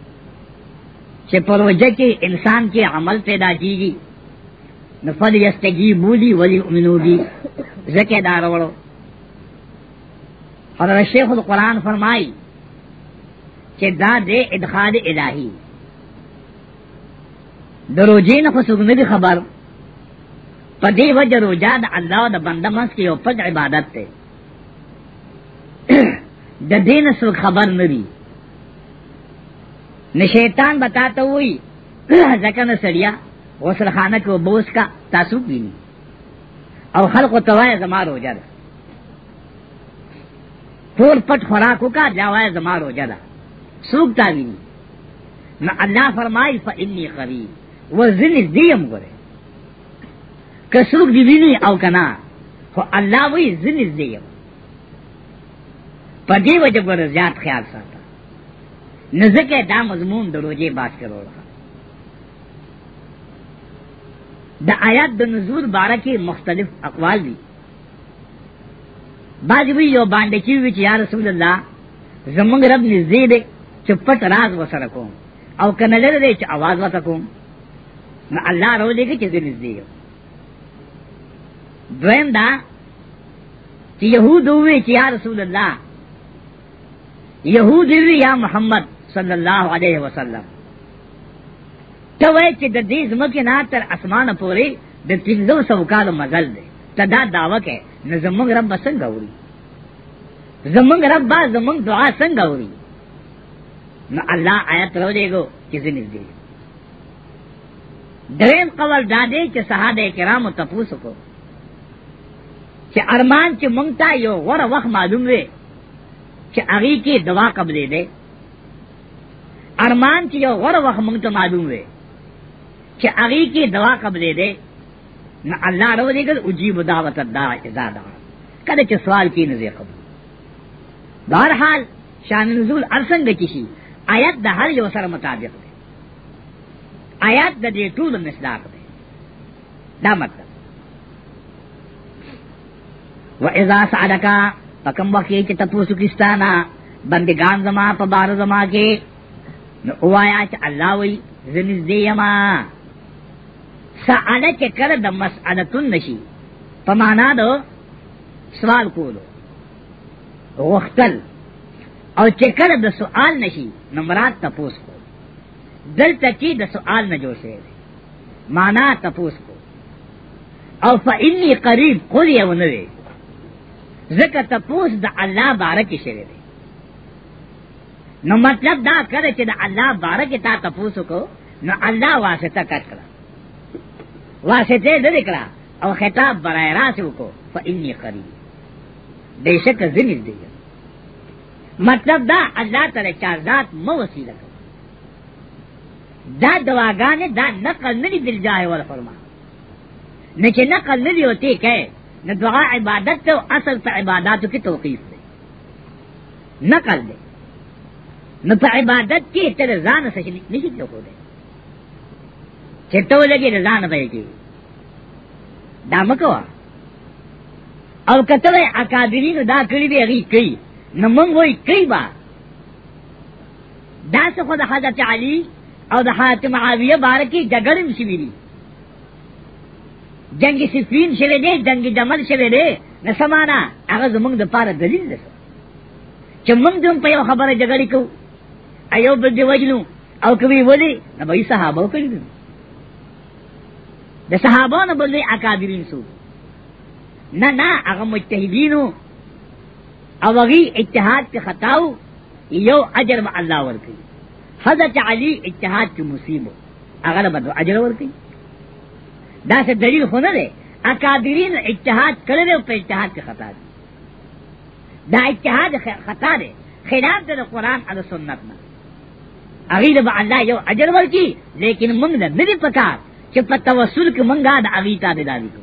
چھے پروجہ کی انسان کے عمل پیدا کی گی نفل یستگی بولی ولی امنو گی ذکر داروڑو اور شیخ القرآن فرمائی چھے دا دے ادخال الہی دروجین خسرنے دی خبر پدی وجہ روجہ دا اللہ دا بندہ منس کی اوپر عبادت تے د دین سو خبر ندی نشیطان بتاتا ہوئی زکن سڑیا غسل خانہ کو بوس کا تاسو پینی او خلق و توائے زمار ہو جادا پور پٹ خوراکو کا جاوائے زمار ہو جادا سوکتا بھی نہ اللہ فرمائی فإنی قریب وزن دیم گرے کسوک دیوینی او کنا خو اللہ وی زن دیم پدی وجہ گور زیاد خیال ساتا نزک دا مضمون د روجے بات کرو رہا دا آیات د نزول بارہ کی مختلف اقوال بھی بعض وی یو باندې کی وی چې یا رسول الله زمونږ رب نږدې دی چې پټ راز وسره کوم او کنه لري دی چې आवाज وته کوم نو الله راو دی چې نږدې یو دویم دا چې يهود وی چې یا رسول الله یہود یا محمد صلی اللہ علیہ وسلم تو وے چې د دې زمکه نه تر اسمانه پورې د پینځو سو کال مزل دی ته دا داوا کې نه زمونږ رب څنګه وری زمونږ رب با زمونږ دعا څنګه وری نو الله آیت رو دیګو چې زنه دی دریم قول دا دی چې صحابه کرامو تپوس کو چې ارمان چې مونږ ته یو ور وخت معلوم وي چې هغه کې دوا قبضې ده ارمان چې یو غره وخت مونږ ته معلوم وي چې هغه کې دوا قبضې ده نو الله رو دې کړه اجيب دعوت الداع اذا دعا کله چې سوال کې نه قبول بہرحال شان نزول ارسنګ کیشي آیات د هر یو سره مطابق ده آیات د دې ټول مصداق ده دا مطلب و اذا سعدکا پکم وقت چې تپوسو کستانا بندگان زما په بار زما کې نو اوایا چې الله وی زنیز دی یما سعاده چې کله د مسالتون نشي په معنا دو سوال کولو وختل او چې کله د سوال نشي نو مراد تپوس کو دلته کې د سوال نه جوړ شوی معنا تپوس کو او فإني قریب قل یو نه زکه تپوس د الله بارک شری دی نو مطلب دا کړه چې د الله بارک تا تپوس کو نو الله واسطه کړه واسطه دې کړه او خطاب برای راست کو فإني قریب بیشک ذلیل دی مطلب دا الله تعالی چار ذات مو وسیله کړه دا دواګانې دا نقل نه دی دل جاهه ور فرما نه چې نقل نه دی وتی کئ نہ دعا عبادت تو اصل پہ عبادات کی توقیف دے نہ کر دے نہ پہ عبادت کی تیرے زان سچ نہیں کیوں کو دے چٹو لگے رضان پہ کی دام کو اور کتب اکادری نو دا کری بھی اگی کئی نہ منگ ہوئی کئی بار دا سے خود حضرت علی اور حضرت معاویہ بارکی جگڑ شویری جنگ سفرین شوه دی جنگ جمل شوه دی نه سمانا هغه زمونږ د پاره دلیل ده چې موږ دوم په یو خبره جګړې کوو ایو بل دی وجلو او کوي ولی نه به صحابه کړی دي د صحابانو بل دی اکابرین سو نه نه هغه مجتهدینو او هغه اجتهاد په خطاو یو اجر به الله ورکړي حضرت علی اجتهاد کې مصیبه هغه به اجر ورکړي دا سے دلیل خود دے اکابرین اجتہاد کرے دے پہ اجتہاد کے خطا دے دا اجتہاد خطا دے خلاف دے قرآن علی سنت نا اغید با اللہ یو اجر ور کی لیکن منگ دے ندی پکار چھ پا توسل کے منگا دا اغیتا دے داری کو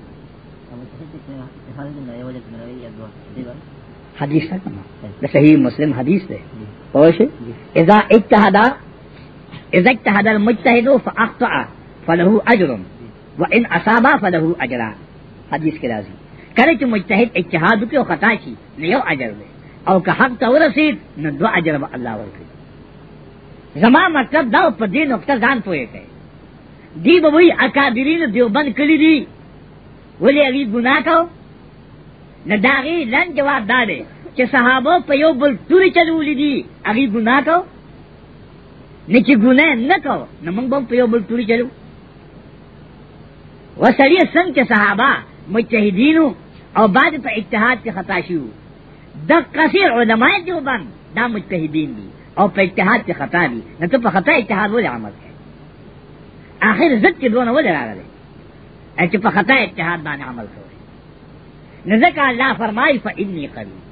حدیث تھا کنا صحیح مسلم حدیث دے پوش اذا اجتہدا اذا اجتہد المجتہد فاخطأ فلہ اجرم و ان اصابا فله اجرا حدیث کې راځي کله چې مجتهد اجتهاد کوي او خطا شي نو یو اجر دی او که حق ته ورسید نو دو اجر به الله ورکړي زما مطلب دا په دې نقطه ځان پوهه کوي دی به وی اکابرین دیوبند کړی دی ولی هغه ګناه کاو نه داغي لن جواب دادې چې صحابه په یو بل ټوري چلولې دي هغه ګناه کاو نه چې ګناه نه کاو نو موږ په یو بل ټوري چلو و سړی څنګه چې صحابه مجتهدینو او بعد په اجتهاد کې خطا شیو د کثیر علماء دیوبند دا مجتهدین دي او په اجتهاد کې خطا دي نه ته په خطا اجتهاد ولې عمل کوي اخر زد کې دونه ولې راغلی چې په خطا اجتهاد باندې عمل کوي نه ځکه الله فرمایي فإني قریب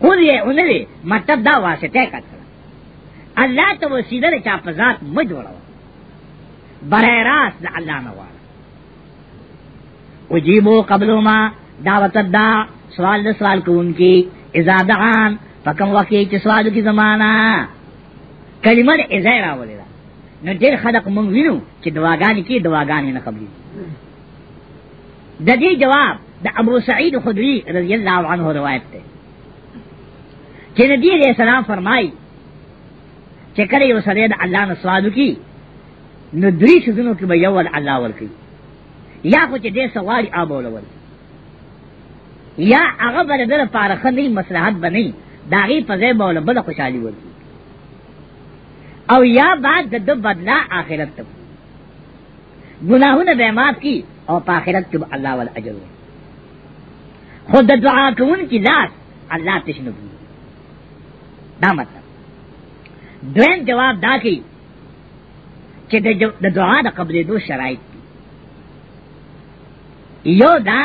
خود یې اونلې مطلب دا واسطه کړه الله ته وسیله چا په ذات مجوړه برای راست الله نه اجیبو قبلو ما دعوت الدع سوال دا سوال کون کی ازا دعان پکم وقی چی سوالو کی زمانہ کلمہ دا ازای راولی دا نو دیر خلق منوینو چی دواگانی کی دواگانی نقبلی دا دی جواب دا ابو سعید خدری رضی اللہ عنہ روایت تے چی نبی علیہ السلام فرمائی چی کرے یو سرے دا اللہ نسوالو کی نو دری شدنو کی بیول اللہ ورکی یا خو چې دې سواری آبولول یا هغه بل بل فارخ نه مصلحت بنئ داغي په ځای بوله بل خوشحالي ورته او یا بعد د دو بدلا آخرت ته گناہوں بے معاف کی اور پاخرت تب اللہ والا اجر خود دعا کون کی ذات اللہ تشن کی دا مطلب دوین جواب دا کی کہ دعا دا قبل دو شرائط یو دا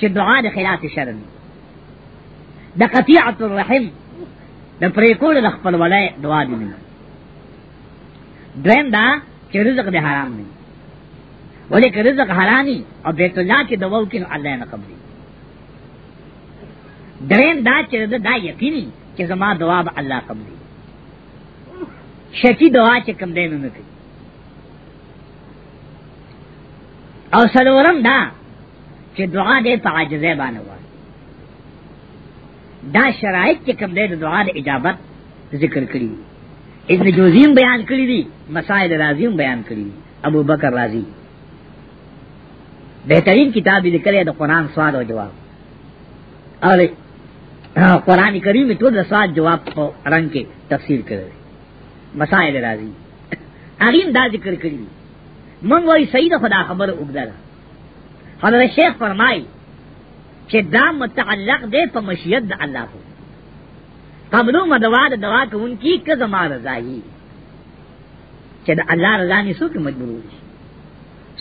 چې دعا د خلاف شرم د قطیعه الرحم د پرې کول د خپل ولای دعا دی نه دریم دا چې رزق د حرام نه ولې که رزق حرامي او بیت الله کې دوا وکړي الله نه قبلي دریم دا چې دا یقیني چې زما دعا به الله قبلي شکی دعا چې کم دین نه کوي او سلورم دا چې دعا دې په عاجزه باندې وای دا شرایط چې کوم دې د دعا د اجابت ذکر کړی ابن جوزیم بیان کړی دي مسائل رازیم بیان کړی دي ابو بکر رازی بهترین کتاب دې کړی د قران سوال او جواب او قران کریم ټول د سوال جواب په رنگ کې تفسیر کړی مسائل رازی اړین دا ذکر کړی دي من وای سید خدا خبر وګدل حضرت شیخ فرمای چې دا متعلق دی په مشیت د الله کو قبلو مدوا د دوا کوونکی که زما رضایی چې د الله رضا نه څوک مجبور شي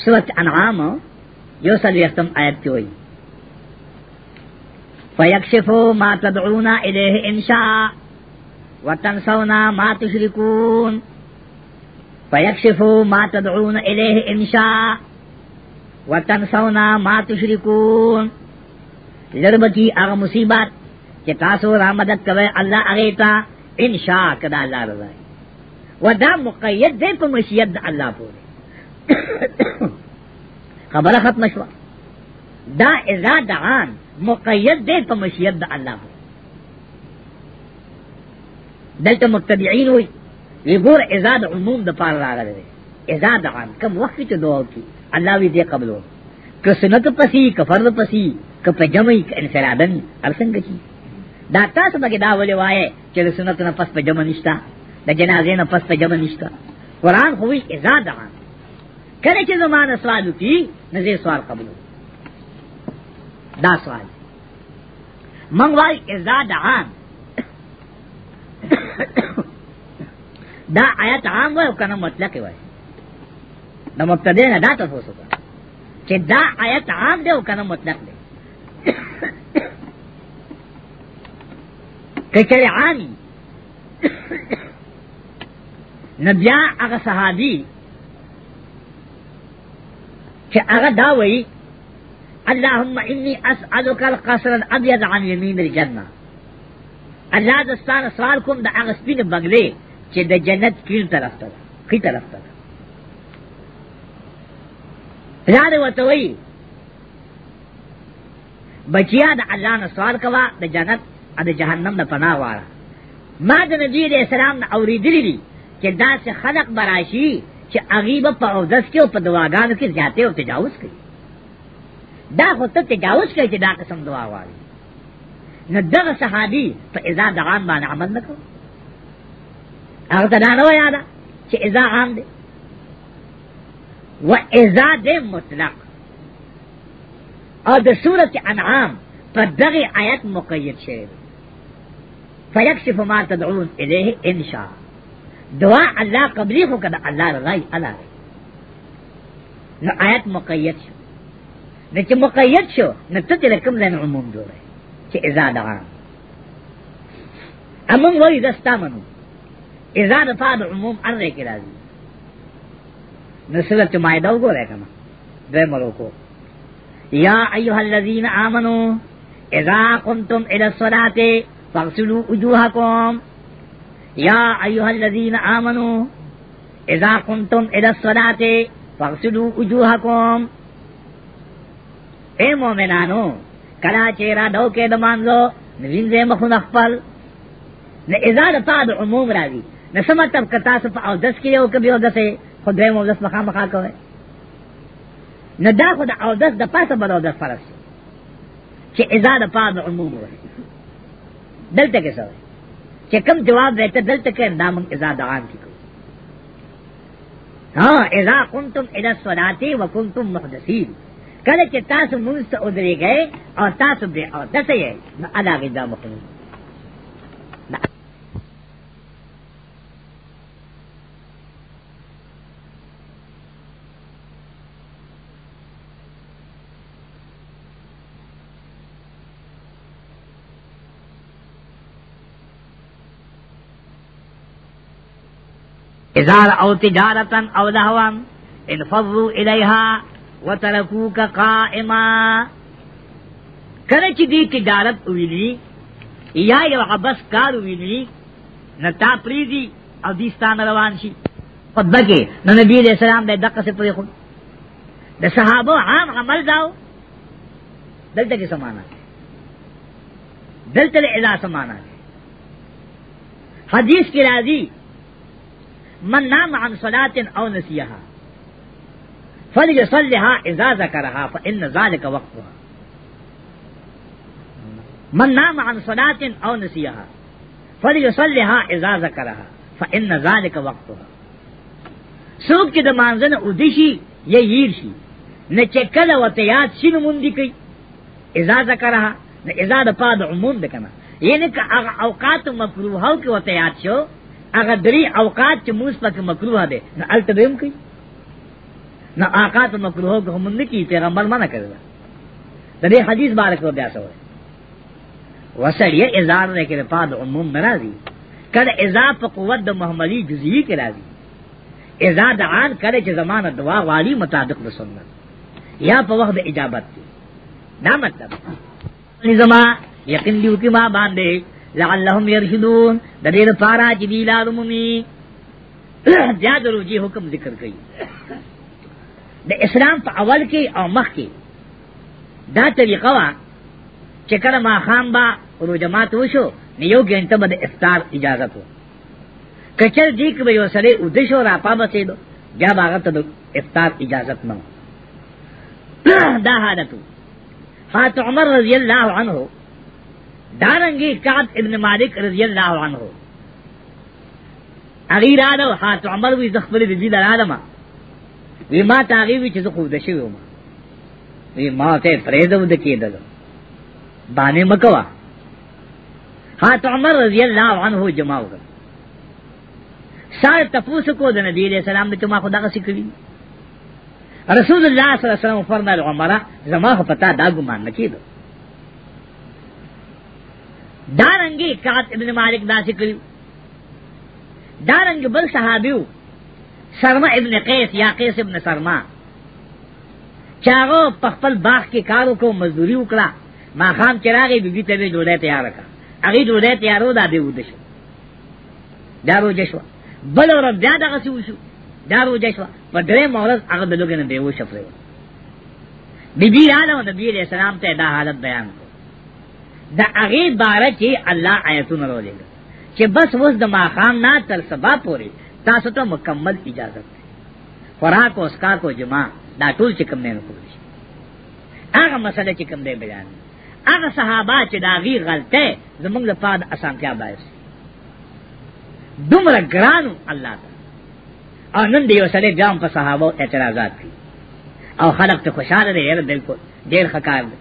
سورت انعام یو سل یختم آیت کې وایي فیکشفو ما تدعونا الیه انشاء وتنسونا ما تشركون فیکشفو ما تدعون الیه انشاء وتنسونا ما تشرکون لربتی اغا مصیبت چه تاسو را مدد کوئے اللہ اغیتا انشاء کدا اللہ رضای و دا مقید دے پا مشید دا اللہ پورے خبر ختم شوا دا ازا دعان مقید دے پا مشید دا اللہ پورے دلتا مقتدعین ہوئی وی ګور ازاد عموم د پار راغلی دی ازاد عام کم وخت ته دعا کی الله وی دې قبول که سنت پسی که فرض پسی که پجمعی که انفرادن ارسنگ چی دا تاسو بګه دا ولې وایې چې سنت نه پس پجمع نشتا د جنازې نه پس پجمع نشتا قرآن خو وی ازاد عام کله چې زمانه سوال کی نه سوال قبول دا سوال منګ وای ازاد عام دا آیت عام وای او کنه مطلق وای نو مبتدی نه دا تاسو وکړه چې دا آیت عام دی او کنه مطلق دی کچری عامی نبیا هغه صحابي چې هغه دا وایي اللهم اني اسالك القصر الابيض عن يمين الجنه الله دستان سوال کوم د هغه سپینه بغلې چې د جنت کیل طرف ته کی طرف ته پلار وته وی بچیا د الله نه سوال کوا د جنت او د جهنم نه پناه واره ما د نبی د اسلام نه اوریدلی دي چې دا څه خلق براشي چې عجیب په اوذس کې او په دواګانو کې زیاته او تجاوز کوي دا خو ته تجاوز کوي چې دا قسم دعا وایي نو دغه صحابي په اذا دعان باندې عمل نکوي هغه دا نه ویا ده چې اذا عام دی و اذا دی مطلق او د سورت انعام په دغه آیت مقید شوی فیکشف ما تدعون الیه ان شاء دعا الله قبلی خو کده الله رضای الله نو آیت مقید شو نو چې مقید شو نو ته تل کوم لن عموم جوړه چې اذا دعا امون وای زستا اذا دفاع د عموم ارده کې راځي نسلت مائده وګورئ کما دوی ملوکو یا ایها الذین آمنو اذا قمتم الى الصلاة فاغسلوا وجوهكم یا ایها الذین آمنو اذا قمتم الى الصلاة فاغسلوا وجوهكم اے مومنانو کلا چیرا ڈو کے دمانزو نوینزے مخون اخفل نہ اذا دفاع د عموم راځي نسمه تب کتا سپ او دس کې یو کبي او دسه خو درې مو دس مخا مخا کوي نه دا خو د او دس د پاسه بل او دس فرض چې اذا د پاد عموم وي دلته کې سوي چې کم جواب دیته دلته کې اندام اذا د عام کې ہاں اذا کنتم الى الصلاه وکنتم محدثین کله چې تاسو مونږ ته ودرې گئے او تاسو به او دسه یې نو ادا کې دا مخنی بازار او تجارتا او لهوان انفضوا الیها وترکوک قائما کله چې دې تجارت ویلی یا یو عباس کار ویلی نتا پریزی او دیستان روان شي خطبه کې نو نبی علیہ السلام به دقه سے پوری خو د صحابه عام عمل داو دلته کې سمانا دلته اله سمانا حدیث کې راځي من نام عن صلاة او نسیها فلیصلها اذا ذکرها فان ذلك وقتها من نام عن صلاة او نسیها فلیصلها اذا ذکرها فان ذلك وقتها سوک چې د مانځنه ودشي یا ییر شي نه چکل او ته یاد شي نو مونږ کوي اذا ذکرها نه اذا د پاد عموم د کنه یعنی که اوقات مکروه او کې وته یاد شو هغه درې اوقات چې موږ پکې مکروه ده نو الته دیم کوي نو اوقات مکروه کوم نه کی پیغمبر منع کړل د دې حدیث بارک رو بیا سوال وسړی اذان نه کړي پاد عموم ناراضي کله اذا په قوت د محمدي جزئی کې راځي اذا د عاد کړي چې زمانه دعا والی مطابق د سنت یا په وخت د اجابت کې دا مطلب نظام یقین دیو کې ما باندې لعلهم يرشدون د دې لپاره چې دی لار مومي بیا د روجي حکم ذکر کړي د اسلام په اول کې او مخ کې دا طریقه وا چې کله ما خام با ورو جماعت وشو نو یو ګنټه به د افطار اجازه کو کچل دې کې به یو سره ودشو را پام سي بیا باغ ته د افطار اجازه نه دا حالت فاطمه عمر رضی الله عنه دارنگی کعب ابن مالک رضی اللہ عنہ اغیر آدم خات عمر وی زخبری بی بی در آدم وی ما تاغیر وی چیز خوب دشوی ما وی ما تے پریدو دکی دلو بانے مکوا خات عمر رضی اللہ عنہ جماو کر سار تفوس کو دا نبی علیہ السلام نے چما خدا کا سکری رسول اللہ صلی اللہ علیہ وسلم فرمائے عمرہ زما پتہ دا گمان نکی دو دارنگی کات ابن مالک دا سکریو دارنگ بل صحابیو سرما ابن قیس یا قیس ابن سرما چاغو پخپل باغ کے کارو کو مزدوری اکڑا ما خام چراغی بیبی تبی ڈوڑے تیار رکا اگی ڈوڑے تیارو دا بیو دشو دارو جشوا بل اور بیا دا غسی وشو دارو جشوا پر درے مورز اگر دلوگن بیوش افرے بیبی آدھا و نبی علیہ السلام تے دا حالت بیان دا هغه بارے چې الله آیتونه راولې چې بس وس د ماقام نه تر سبا پورې تاسو ته مکمل اجازه ده خوراک او اسکا کو جما دا ټول چې کوم نه کوي هغه مسله چې کوم دی بیان هغه صحابه چې دا غي غلطه زمونږ لپاره اسانتیا باعث دومره ګرانو الله ته او نن دی وسله بیا په صحابه اعتراضات کوي او خلق ته خوشاله دی بالکل ډیر خکار دی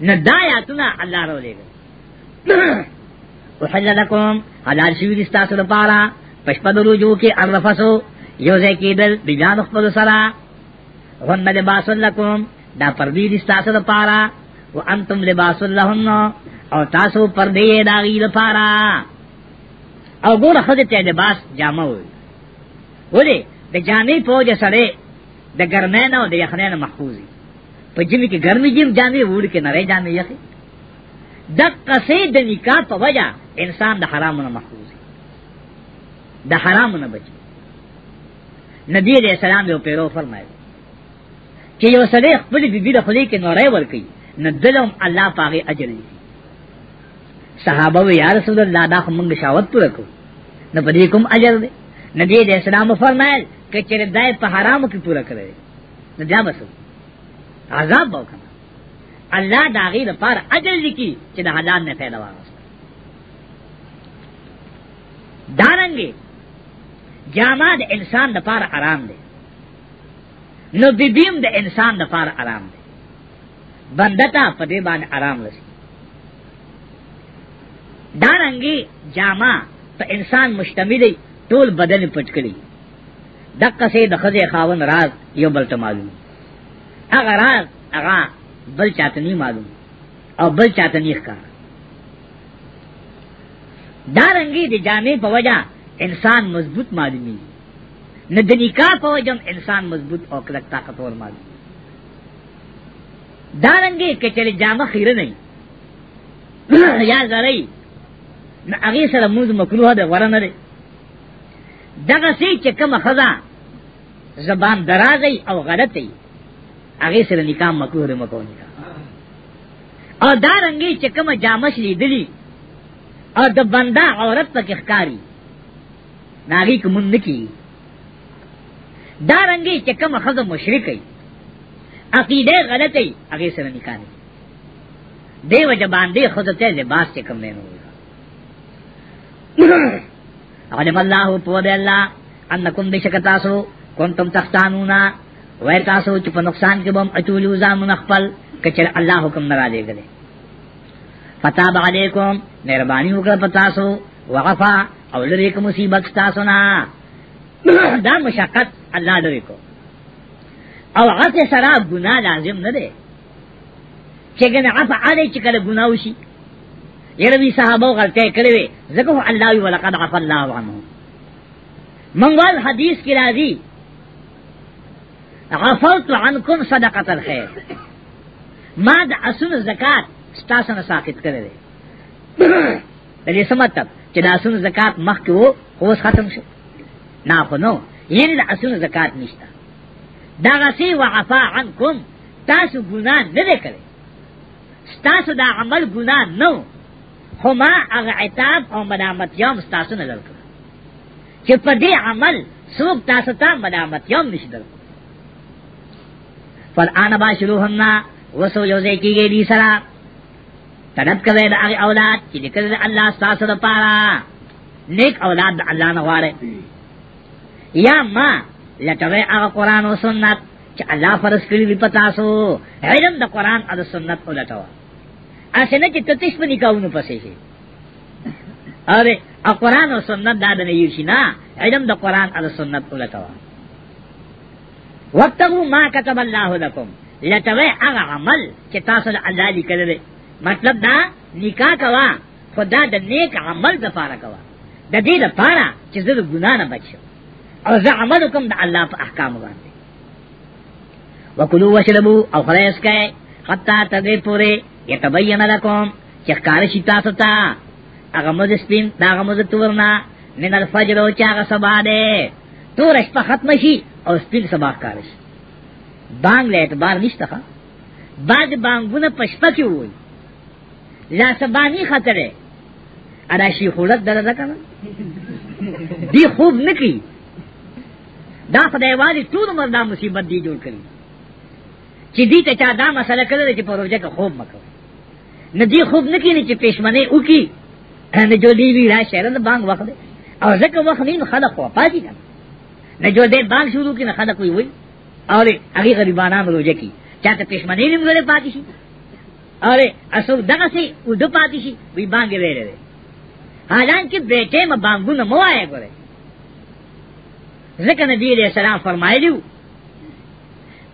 نہ دایا تنا اللہ رو لے گا احل لکم حلال شوید استاسو لپارا پشپد رجوع کے الرفسو یوزے کی دل بجان اخبر سرا غن لباس لکم دا پردید استاسو لپارا وانتم لباس لہن او تاسو پردی داغی لپارا او گور خود تے لباس جامع ہوئی ولی دا جامعی پوج سرے دا گرمین او دا یخنین محفوظی په جمی کې ګرمي جیم جامې وړ کې نری جامې یخې د قصې د نکاح په وجه انسان د حرامونو محفوظ دی د حرامونو بچ نبی علیہ السلام یو پیرو فرمایي چې یو سړی خپل بیبي د خلی کې نورې ور کوي نه دلم الله پاغه اجر دی صحابه و یا رسول الله دا موږ شاوت پر کو نه پدې کوم اجر دی نبی علیہ السلام فرمایل کچره دای په حرامو کې پورا کړی نه دا بسو عذاب باو کنا اللہ دا غیر پار اجل لکی چی دا حلال نے پیدا واغستا دارنگی جامع دا انسان دا پار آرام دے نو بیبیم دا انسان دا پار آرام دے بندتا پدے بان آرام رسی دارنگی جامع پا انسان مشتملی ټول بدن پټکلی دقه سي د خزه خاون راز یو بلته معلوم هغه راز هغه بل چاته نه معلوم او بل چاته نه ښکار دارنګي د جامې په وجہ انسان مضبوط معلومي نه د نکاح په وجہ انسان مضبوط او کلک طاقتور معلومي دارنګي کې چې جامه خیره نه یا زړی نه هغه سره موږ مکروه ده ورنه ده دغه سي چې کوم خزا زبان درازي او غلطي هغه سره نکاح مکروه دی مکو نکاح او دا رنګي چې کوم جامش لیدلی او د بندا عورت پکې ښکاری ناګي کوم نکی دا رنګي چې کوم خزه مشرکې عقیده غلطې هغه سره نکاح دی دیو جبان دی خود ته لباس کې کم نه وي علم الله تو به الله انکم بشکتاسو کنتم تختانونا وای تاسو چې په نقصان کې بم اچولو ځان خپل کچر الله حکم نه را لېګلې فتاب علیکم مهرباني وکړه پتا سو وغفا او لری کوم مصیبت تاسو نه دا مشقت الله لري کو او هغه سره ګناه لازم نه دی چې ګنه عفا علی چې کله ګناه وشي یره صحابه غلطه کړې وي ځکه الله وی ولقد عفا الله عنه منوال حدیث کې راځي غفلت عنکم صدقه الخير ما د اسن زکات ستاسو نه ساقط کړی دی د دې سمته چې د اسن زکات مخکې وو اوس ختم شو نه خو نو یعنی د اسن زکات نشته دا غسی وعفا عنکم تاسو ګناه نه وکړي ستاسو دا عمل ګناه نو خو ما هغه عتاب او ملامت یوم ستاسو نه درکړ چې په دې عمل څوک تاسو ته ملامت یوم نشي درکړ فالآن با شروحنا وسو یوزے کی گئی دی سرا تنب کوئے دا آغی اولاد چی دکر دا اللہ ستاسو دا پارا نیک اولاد دا اللہ نوارے یا ما لٹوئے آغا قرآن و سنت چی اللہ فرس کری بھی پتاسو علم دا قرآن اور سنت او لٹوئے ایسے نا چی تتش پنی کونو پسے شی اور قرآن و سنت دا دا نیوشی نا علم دا قرآن اور سنت او لٹوئے وتبو ما كتب الله لكم لتوي هغه عمل چې تاسو له الله لیکل دي مطلب دا نکاح کوا خدا د نیک عمل د پاره کوا د دې د پاره چې زه د ګنا نه بچم او زه عمل کوم د الله په احکام باندې وکلو وشربو او خلاص کای حتا تدې پوره یتبین لكم چې کار شي تاسو ته هغه مو سپین دا هغه مو تورنا من الفجر او چاغه سبا ده تورش په ختم شي او سپیل سباق کارش بانگ له اعتبار نشته ښه بعد بانگونه پشپا کې وای لا سبانی خطرې ادا شي خولت دره ده کنه دی خوب نکی دا خدای والی ټول عمر دا مصیبت دی جوړ کړی چې دې ته چا دا مسله کړل چې په روزه کې خوب مکو نه دی خوب نکی نه چې پښمنه وکي نه جوړ دی وی را شهر نه بانگ وخت او ځکه وخت نه خلق و پاتې نہ جو دیر بانگ شروع کی نہ خدا کوئی ہوئی اور اگے غریبانہ میں روجہ کی چاہتے پشمنی نہیں ملے پاتی سی اور اصل دغه سے ودو پاتی سی وی بانگ لے رہے حالانکہ بیٹے میں بانگو نہ مو آئے گرے ذکر نبی علیہ السلام فرمائے لیو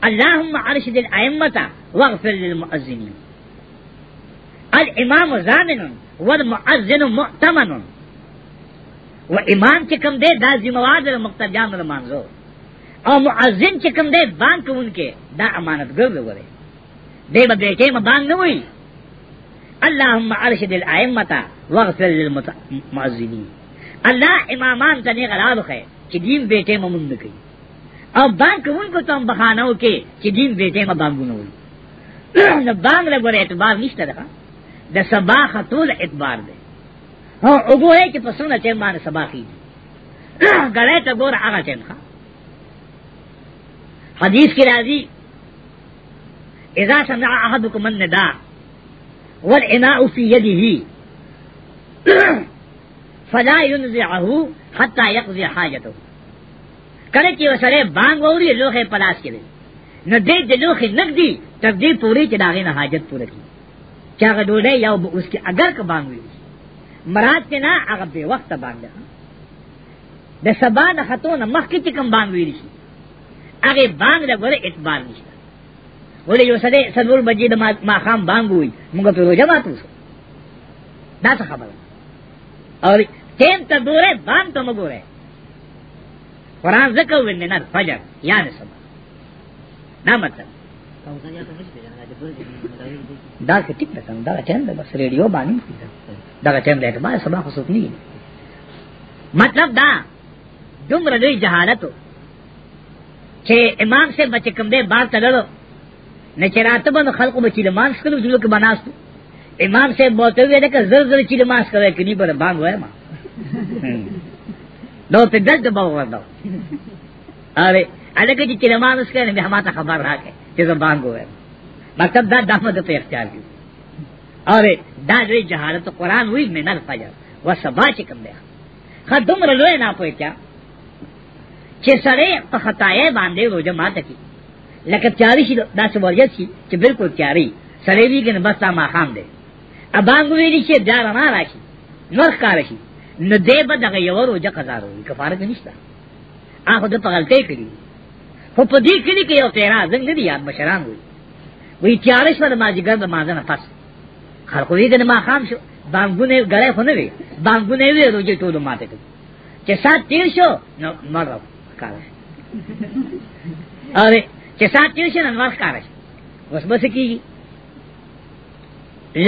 اللہم عرشد الائمتا واغفر للمؤذنین الامام زامن والمؤذن مؤتمن و امام چې کوم دی دا ذمہوار دی مقتدیان نه مانزو او معزن چې کوم دی بانک کوونکې دا امانتګر دی وره دی به کې مبان نه وي اللهم ارشد الائمه واغفر للمعذبین الله امامان ته نه غلال خو چې دین بیٹه ممون نکي او بانک کوونکو ته بخانو کې چې دین بیٹه مبانګونه وي نو بانګ له غره اعتبار نشته ده د سبا خطول اعتبار دی ہاں ابو ہے کہ پسند اچھے مان سبا کی گڑے تو گور آگا چین خا حدیث کی راضی اذا سمع احدكم النداء والاناء في يده فلا ينزعه حتى يقضي حاجته کله چې وسره بانګ ووري لوخه پلاس کړي نو دې د لوخه نقدي تقدیر پوری چې داغه نه حاجت پوره کړي چا غډوړې یو اوس کې اگر که بانګ وي مراد تینا هغه به وخت باندې د سبا د خاتون مخکې چې کوم باندې ویل شي هغه باندې غره اعتبار نشته ولې یو سړی سنور بجې د ما خام باندې وي موږ په روزه ماتو دا څه خبره او تیم ته ګوره باندې ته مګوره قران زکه ویني نه فجر یاد سبا دا مطلب دا څه ټیک ده دا چنده بس ریډیو باندې دغه ټیم لګ ما سبا خو څوک نه مطلب دا دومره لوی جهالت چې امام سے بچ کم دے بار تللو نه چرات بن خلق بچی لمانس کلو جلو کې بناست امام سے بوته وی دک زر زر چی لمانس کوي کني پر بانګ وای ما نو ته دد به ورنو اره الګ چې لمانس کوي نه ما ته خبر راکې چې زبانګ وای مطلب دا دمه د په اختیار کې اور دا لوی جہالت قرآن ہوئی من الفجر و سبا چکم دیا خد دمر لوی نا پوئے کیا چھ سرے پخطائے باندے روجہ ماتا کی لکه تیاری شي دا سبوریت شي چې بالکل تیاری سړی ویګن بس تا ما خام دی ا باندې ویلی چې دا رڼا راشي نور کار شي نو دې به دغه یو روزه قضا وروي کفاره کې نشته هغه د پغلته کړی خو په دې کې کې یو تیرا زنګ دی یاد مشران وي وی تیارش باندې ماجیګر د مازه نه پس خلقو وی دنه ما خام شو بانګونه غړې خو نه وی بانګونه وی روجي ټول ماته کړ چې سات تیر شو نو مړ کار اره چې سات تیر شو نو مړ کار اوس بس کیږي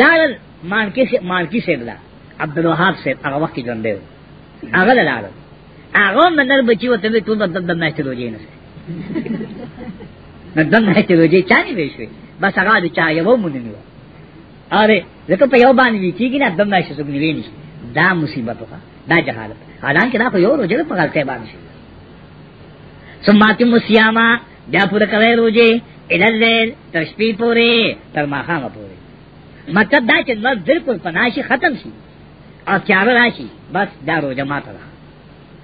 لال مانکی سے مانکی سے بلا عبد الوهاب سے هغه وخت کې ژوند دی هغه لال هغه منر بچي وته ټول د دم نشته روجي نه نه دم نشته روجي چاني وي شوي بس هغه د چا یو مونږ نه اره زکه په یو باندې کیږي نه دم نشي سګنی ویني دا مصیبت وکړه دا جهالت حالانکه دا خو یو روزه په غلطه باندې شي سماتی مسیاما بیا پوره کوي روزه اللیل تر شپې پورې تر ماخامه پورې مطلب دا چې نور بالکل پناشي ختم شي او چار راشي بس دا روزه ماته ده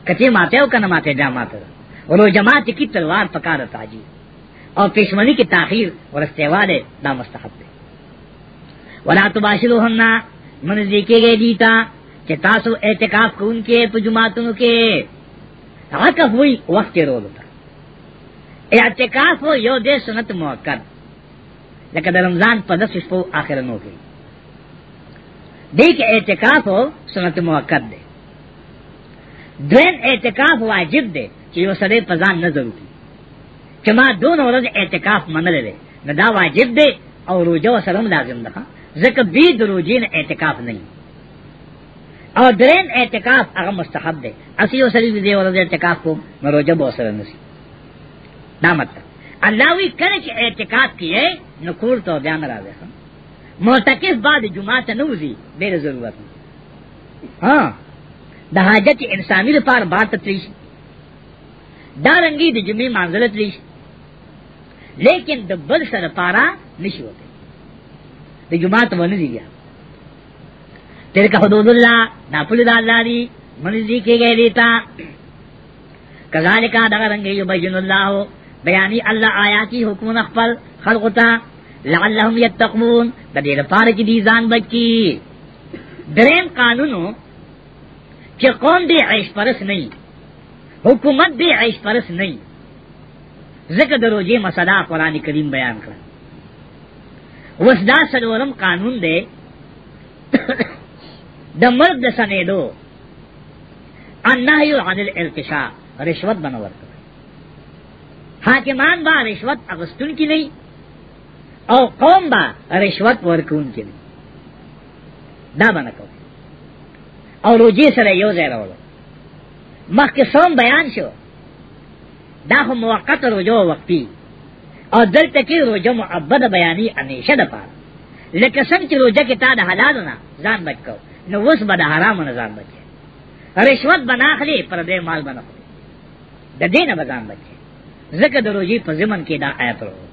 کته ماته او کنه ماته دا ماته ده ولو جماعت کی تلوار پکاره تاجی او پښمنی کی تاخير ورستېواله دا مستحب ده ولا تباشروهن من ذکی گئے دیتا کہ تاسو اعتکاف کو ان کے پجماتوں کے عقف ہوئی وقت کے رول ہوتا اعتکاف ہو یو دے سنت موقع لیکن رمضان پر دس شپو آخر نو گئی دیکھ کہ اعتکاف ہو سنت موقع دے دوین اعتکاف واجب دے کہ یو سرے پزان نہ ضروری چما ماں دونوں رض اعتکاف من لے نہ دا واجب دے اور روجہ و سرم لازم دکھا ذکر بی دروجین اعتکاف نہیں اور درین اعتکاف اگر مستحب دے اسی و سری دے ورد اعتکاف کو مروجہ بہت سر نسی دا مطلب اللہ وی کرے کہ اعتکاف کیے نکول تو بیان را دے مرتکف بعد جمعہ تنوزی بیر ضرورت ہاں دا حاجت انسانی دے پار بات تریش دا رنگی دے جمعی منزلت ریش لیکن دا بل سر پارا نشی ہوتے د جماعت باندې دی تیر کا حدود الله دا پولی دا الله دی منځي کې گئے دیتا کذالک دا رنگ یبین الله بیانی الله آیاتی حکم خپل خلقتا لعلهم یتقون د دې لپاره چې دي ځان بچي دریم قانونو چې قوم دې عیش پرس نه حکومت دې عیش پرس نه ذکر دروځي مسله قران کریم بیان کړ وسدا سلورم قانون دی د مرد سنیدو النهی عن الارتشاء رشوت بنور حاکمان با رشوت اغستون کی نئی او قوم با رشوت ورکون کی نئی دا بنکو او روجی سره یو ځای راوړو مخکې سوم بیان شو دا خو موقت رجوع وقتی او دلته کې روزه معبد بیانې انیشه ده پاره لکه څنګه چې روزه کې تا د حلال نه ځان بچو نو اوس به د حرام نه ځان بچي رشوت بناخلی پر دې مال بناخلی د دې نه ځان بچي زکه د روزي په ضمن کې دا آیت ورو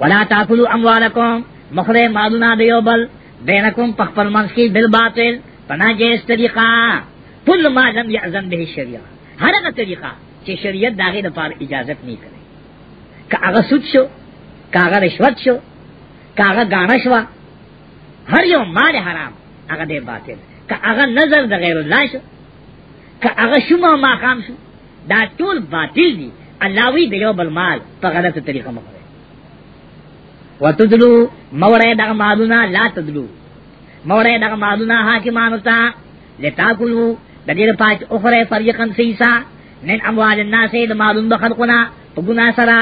ولا تاكلوا اموالکم مخله مالونه دیوبل بینکم په خپل منځ کې بل باطل پنا جیس طریقہ کل ما لم یعزم به شریعه هر هغه طریقہ چې شریعت داغه د پاره اجازه نه کړ کاغه سود شو کاغه رشوت شو کاغه گانا شو هر یو مال حرام هغه دی باطل کاغه نظر د غیر الله شو کاغه شوما ما خام شو دا ټول باطل دي الله وی دیو بل مال په غلطه طریقه مخه وتدلو موره دغه مالونه لا تدلو موره دغه مالونه حاکمانو ته لتاکلو د دې لپاره چې اوخره فریقن سیسا نن اموال الناس د مالون بخلقنا په ګنا سره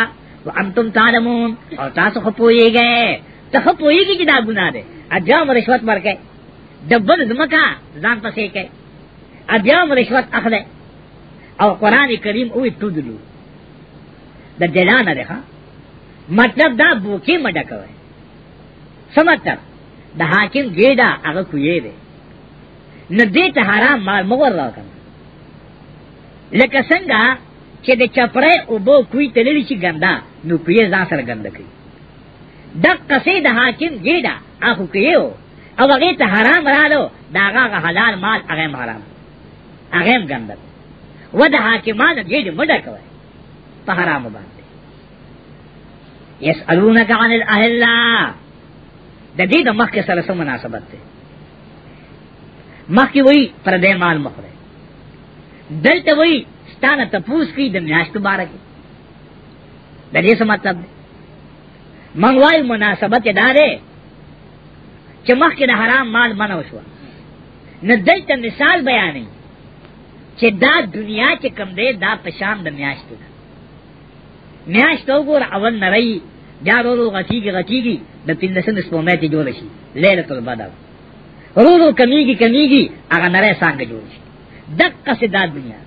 وانتم تعلمون اور تاسو خپوئی گئے ته خپوئی کی جدا گناہ دے اجام رشوت ورکے دبل زمکا ځان پسې کوي اجام رشوت اخله او قران کریم وې تدلو د جلان نه مطلب دا بوکی مډه کوي سمته د حاکم ګیډا هغه کوی دی نه دې ته حرام مال مغور راکنه لکه څنګه چې د چپړې او بو کوی تللی شي ګنده نو پریه ځان سره ګنده کوي د قصید حاکم جیدا اخو کېو او هغه ته حرام رالو داغه حلال مال هغه حرام هغه ګنده و د حاکمان جید مډه کوي په حرام باندې یسالونک عن الاهلا د دې د مخکې سره سم مناسبت ده مخکې وای پر دې مال مخره دلته وای ستانه تپوس کی د میاشت مبارکه د دې څه مطلب دی منګوای مناسبت دا ده چې مخکې د حرام مال منو شو نه دلته مثال بیانې چې دا دنیا چې کم دی دا پشان د میاشت ده میاشت وګور اول نری بیا ورو غتیږي غتیږي د پیندسن سپومې ته جوړ شي ليله تل بدر ورو ورو کمیږي کمیږي هغه نری څنګه جوړ شي دقه سي دا دنیا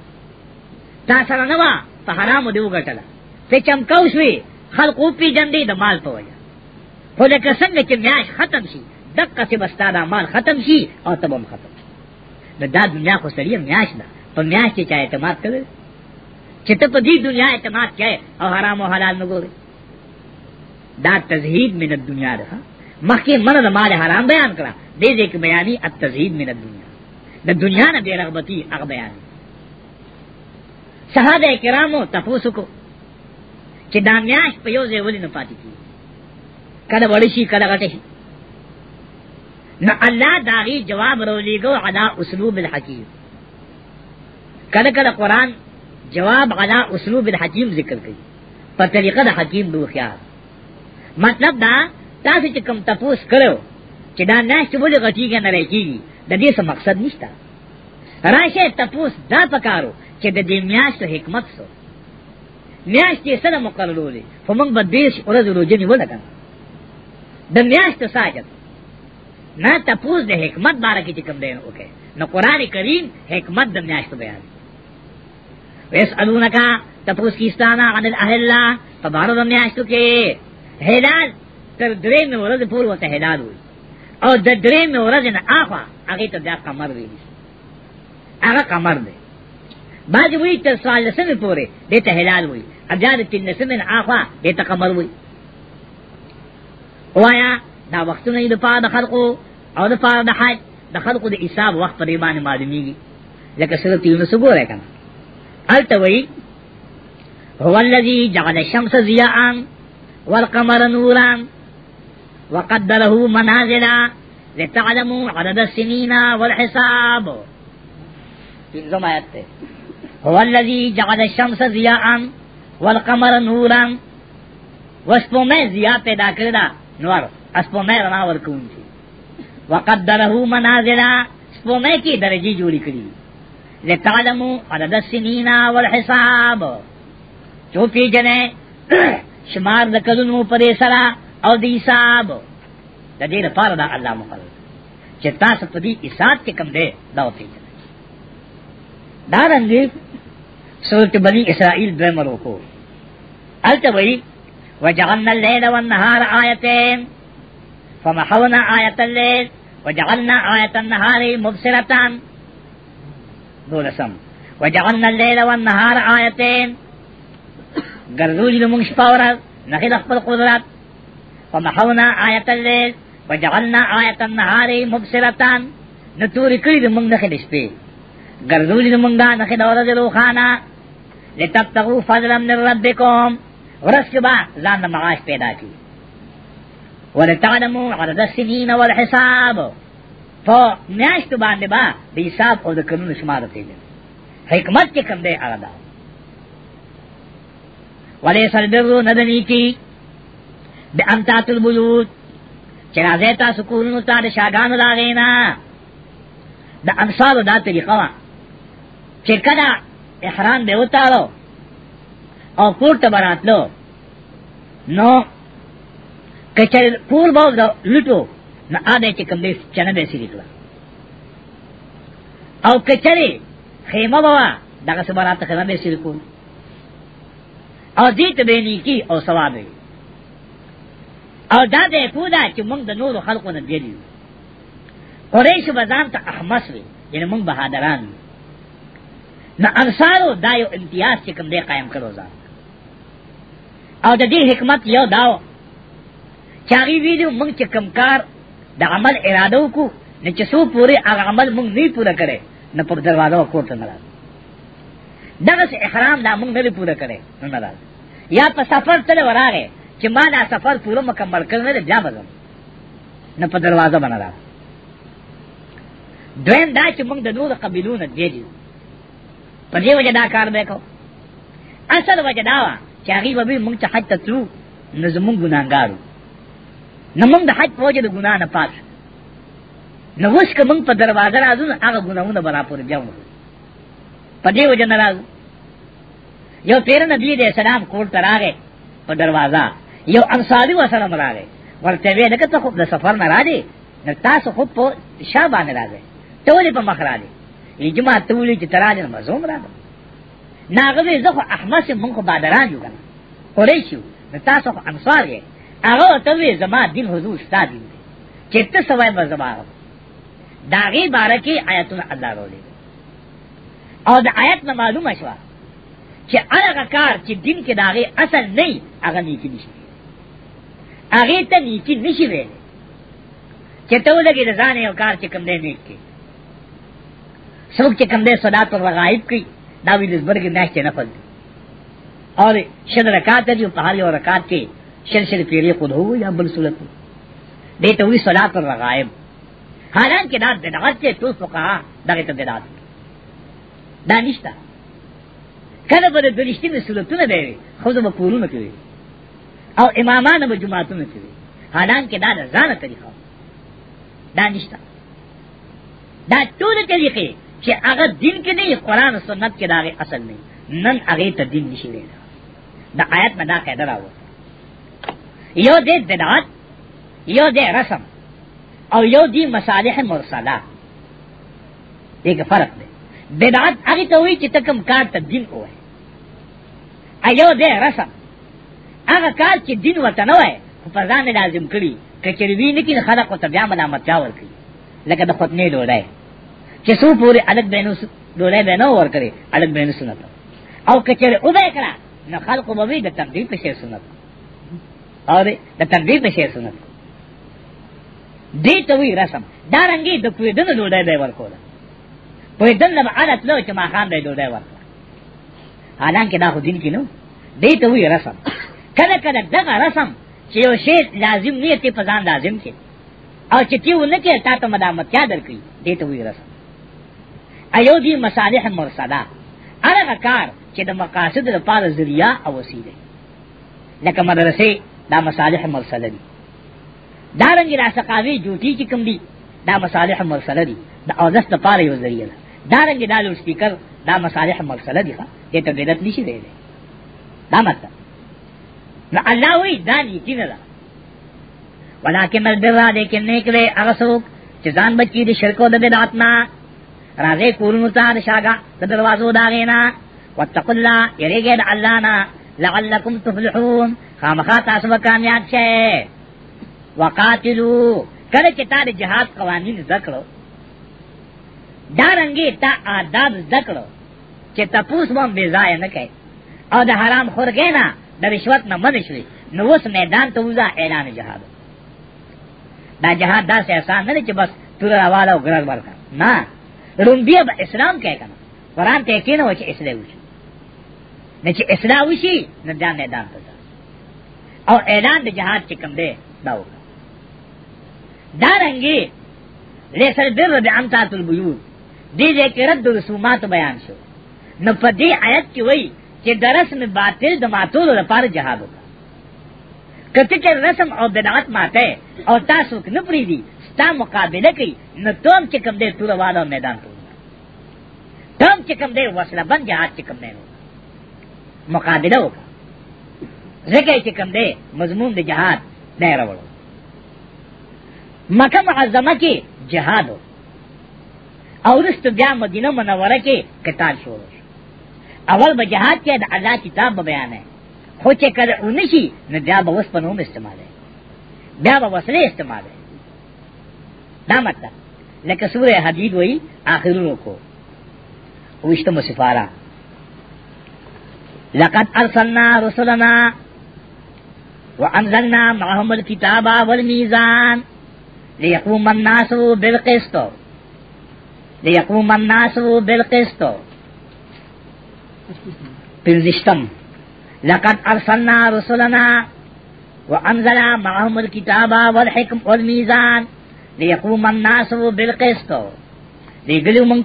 تا سره نه وا په حرامو دی وګټله پہ چمکو شوی خلقو پی جندی دا مال پا وجہ خو لکه څنګه چې میاش ختم شي دقه څه بستانه مال ختم شي او تبم ختم نو دا دنیا خو سړی میاش ده په میاش چې چا اعتماد کوي چې ته په دې دنیا اعتماد کړې او حرام او حلال نه ګورې دا تزهید من الدنیا ده مخکې من د مال حرام بیان کړه دې دې کې بیانې التزهید من الدنیا د دنیا نه بے رغبتی هغه بیان صحابه کرامو تفوسو کو چې دا میاش په یو ځای ولې نه پاتې کی کله وړ شي کله غټه نو الله داغي جواب رولېګو علا اسلوب الحکیم کله کله قران جواب علا اسلوب الحکیم ذکر کوي په طریقه د حکیم دو خیال مطلب دا تاسو چې کوم تپوس کړو چې دا نه چې ولې غټیږي نه راکیږي د دې څه مقصد نشته راشه تپوس دا پکارو چې د دې میاشتو حکمت سو میاشتې سره مقررولې فمن به دیش ورځ روزه نیول کړه د میاشتې ساجت نه تاسو د حکمت باره کې کوم دی اوکې نو قران کریم حکمت د میاشتې بیان ویس الونکا تاسو کیستانا عن الاهلا فبارو د میاشتو کې هلال تر درې مې ورځ پور وته هلال وي او د درې مې ورځ نه آخوا هغه ته د قمر وی هغه قمر دی باج وی تر سوال سمې پورې دته هلال وی اب جان تین سمن آخوا دیتا قمر وی وایا دا وختونه د پاره د خلقو او د پاره د حج د خلقو د حساب وخت پر ایمان معلومیږي لکه سره تیونه سګورای کنه الته وی هو الذی جعل الشمس ضیاء والقمر نورا وقدره منازل لتعلموا عدد السنين والحساب تنظم آیت هو الذی جعل الشمس ضیاء والقمر نورا وسپومه زیا پیدا کړدا نور اسپومه رڼا ورکون شي وقدره منازل سپومه کی درجه جوړی کړی لتعلموا عدد السنين والحساب جو پی جنې شمار د کلونو پرې سره او د حساب د دې لپاره دا الله مقرر چې تاسو په دې حساب کې کم دی دا پی جنې دا رنګ سورت بنی اسرائیل دوه مرو کو التوي وجعلنا الليل والنهار آيتين فمحونا آية الليل وجعلنا آية النهار مبصرة دول سم وجعلنا الليل والنهار آيتين ګرځولې لمنش فورا ورځ اخبر د فمحونا آية الليل وجعلنا آية النهار مبصرة نتور كل من موږ اشبه شپې لمنش موږ نه د ورځې لتبتغوا فضلا من ربكم ورس کے بعد زان معاش پیدا کی ولتعلموا عدد السنین والحساب تو میاشت باندې با د حساب او د قانون شمار ته دي حکمت کې کوم دی هغه دا ولې سربرو ندنی کی د امتات البیوت چې راځي تاسو کورونو ته د شاګانو راغینا د انصار دا طریقه وا چې کله احرام به وتاړو او کور ته براتلو نو کچر پور باو دا لټو نو ا دې چې کوم دې چنه دې سری کړ او کچری خیمه بوا دغه سبارات خیمه دې سری کول او دې ته بینی کی او ثواب او دا دې پودا چې موږ د نورو خلقو نه دی قریش بازار ته احمس وی یعنی موږ بهادران نو انصارو دا یو امتیاز چې کوم دې قائم کړو ځان او د دې حکمت یو داو چاغي ویلو موږ چې کمکار د عمل اراده وکړو نه چې سو پوره هغه عمل موږ نه پوره کړي نه پر دروازه وکړو نه راځي دغه احرام دا موږ نه پوره کړي نه راځي یا په سفر تل وراغه چې ما دا سفر پوره مکمل کړ نه بیا بزم نه په دروازه باندې راځي دویم دا چې موږ د نور قبیلونو دی دی په دې وجه دا کار وکړو اصل وجه دا چې هغه به موږ ته حج ته تلو نو زموږ ګناګارو نو موږ د حج په وجه د ګنا نه پاک نو اوس که موږ په دروازه راځو هغه ګناونه برا پور جوړو په دې وجه نه راځو یو پیر نبی دې سلام کول تر هغه په دروازه یو انصاری و سلام راغی ورته وی لکه ته خو د سفر نه راځي نو تاسو خو په شابه نه راځي ته ولې په مخ راځي یجما ته ولې چې ترانه مزوم راځي ناغوی زخو احمد سے منخو بادران جو کنا قریشیو نتاسو خو انصار یې هغه ته وی زما دین حضور ستا دین دی چې ته سوای به زما داغه باره کې آیتونه الله راولې او د آیت نه معلومه شوه چې هغه کار چې دین کې داغه اصل نه هغه نیکی نشي هغه ته نیکی نشي ویل چې ته ولګې د ځان یو کار چې کم دی نیک کې څوک چې کم دی صدا پر غایب کوي دا ویلزبرگ میاش کے نفل دی اور شد رکات ہے جو پہاڑی اور رکات کے شل شل پیری خود ہو یا بل سلط ہو دے تو ہوئی سلا پر رغائب حالانکہ داد بدعت کے تو فقہا دغه ته بدعت دا نشته کله پر د رښتینې میں سلطونه دی خو زما کورونه کوي او امامان به جماعتونه کوي حالانکہ دا ځانه طریقه دا نشته دا ټول طریقې چې هغه دین کې نه قرآن او سنت کې داغه اصل نه نن هغه ته دین نشي ویل دا آیت مدا قاعده راو یو دې بدعت یو دې رسم او یو دې مصالح مرسله دغه فرق دی بدعت هغه ته وی چې تکم کار ته دین وای ایو دې رسم هغه کار چې دین وته نه وای په ځان لازم کړي کچری وی نه کې خلق او ته بیا ملامت جاور کړي لکه د خدنې ډوړای چې سو پوری الګ بینو ډوله بینو ور کړی الګ بینو سنت او کچره او به کړه نو خلق مو د تقدیر په شی سنت او د تقدیر په شی سنت دې ته وی رسم دا رنګي د کوې دنه ډوډۍ به ور کوله په دنه به عادت لو چې ما خان دې ډوډۍ ور حالانکه دا خو دین کې نو دې ته وی رسم کله کله دغه رسم چې یو شی لازم نیته په ځان لازم کې او چې تیونه کې تا ته مدامت یاد درکې دې ته وی رسم ایو دی مصالح مرسدہ ارغه کار چې د مقاصد لپاره ذریعہ او وسیله لکه مدرسې دا مصالح مرسله دي دا رنګ را سقاوي جوټي چې کوم دي دا مصالح مرسله دي دا اوزس لپاره یو ذریعہ ده دا رنګ دا لو سپیکر دا مصالح مرسله دي ښه ته بدعت نشي دی دا مطلب نو الله وی دا دي چې نه ده ولکه مل بر را دې کې نیک لري هغه څوک چې ځان بچي دي شرکو د بدعت نه راځي کورونو ته د شاګه د دروازو دا غینا واتقوا الله یریګه د الله نه لعلکم تفلحون خامخا تاسو به کامیاب شئ وقاتلو کله چې تا د جهاد قوانین ذکرو دا رنګي تا آداب ذکرو چې تاسو هم بے ځای نه کړي او د حرام خورګې نه د رشوت نه من شوي نو اوس میدان ته وځه اعلان جهاد دا جهاد داسې آسان نه چې بس تور راواله او ګرځ ورکړه نه رنبیا با اسلام کہے کنا قرآن تے کینا ہو چھے اسلام ہوشی نہ چھے اسلام ہوشی نہ دا میدان پتا اور اعلان دے جہاد چکم دے دا ہوگا دارنگی لیسر بر بی امتات البیوت دی دے کے رد رسومات بیان شو نو پا دی آیت کی وئی چھے دا رسم باطل دماتول لپار جہاد ہوگا کتے کے رسم اور بدعات ماتے اور تاسوک نپری دی ستا مقابله کوي نو توم چې کوم دی توره والا میدان ته توم چې کوم دی وسله بند جهاد چې کوم دی مقابله وکړه ځکه چې کوم دی مضمون د جهاد نه راوړو مکه معظمه کې جهاد او رست بیا مدینه منوره کې قتال شو اول به جهاد کې د الله کتاب به بیان ہے خو چې کړه ونشي نو بیا به وسپنوم استعمال ہے بیا به وسله استعمال ہے دا مطلب لکه سورہ حدید وئی آخرونو کو وشتم سفارہ لقد ارسلنا رسلنا وانزلنا معهم الكتاب والميزان ليقوم الناس بالقسط ليقوم الناس بالقسط پنزشتم لقد ارسلنا رسلنا وانزلنا معهم الكتاب والحكم والميزان لیقوم الناس بالقسط دی ګلو مونږ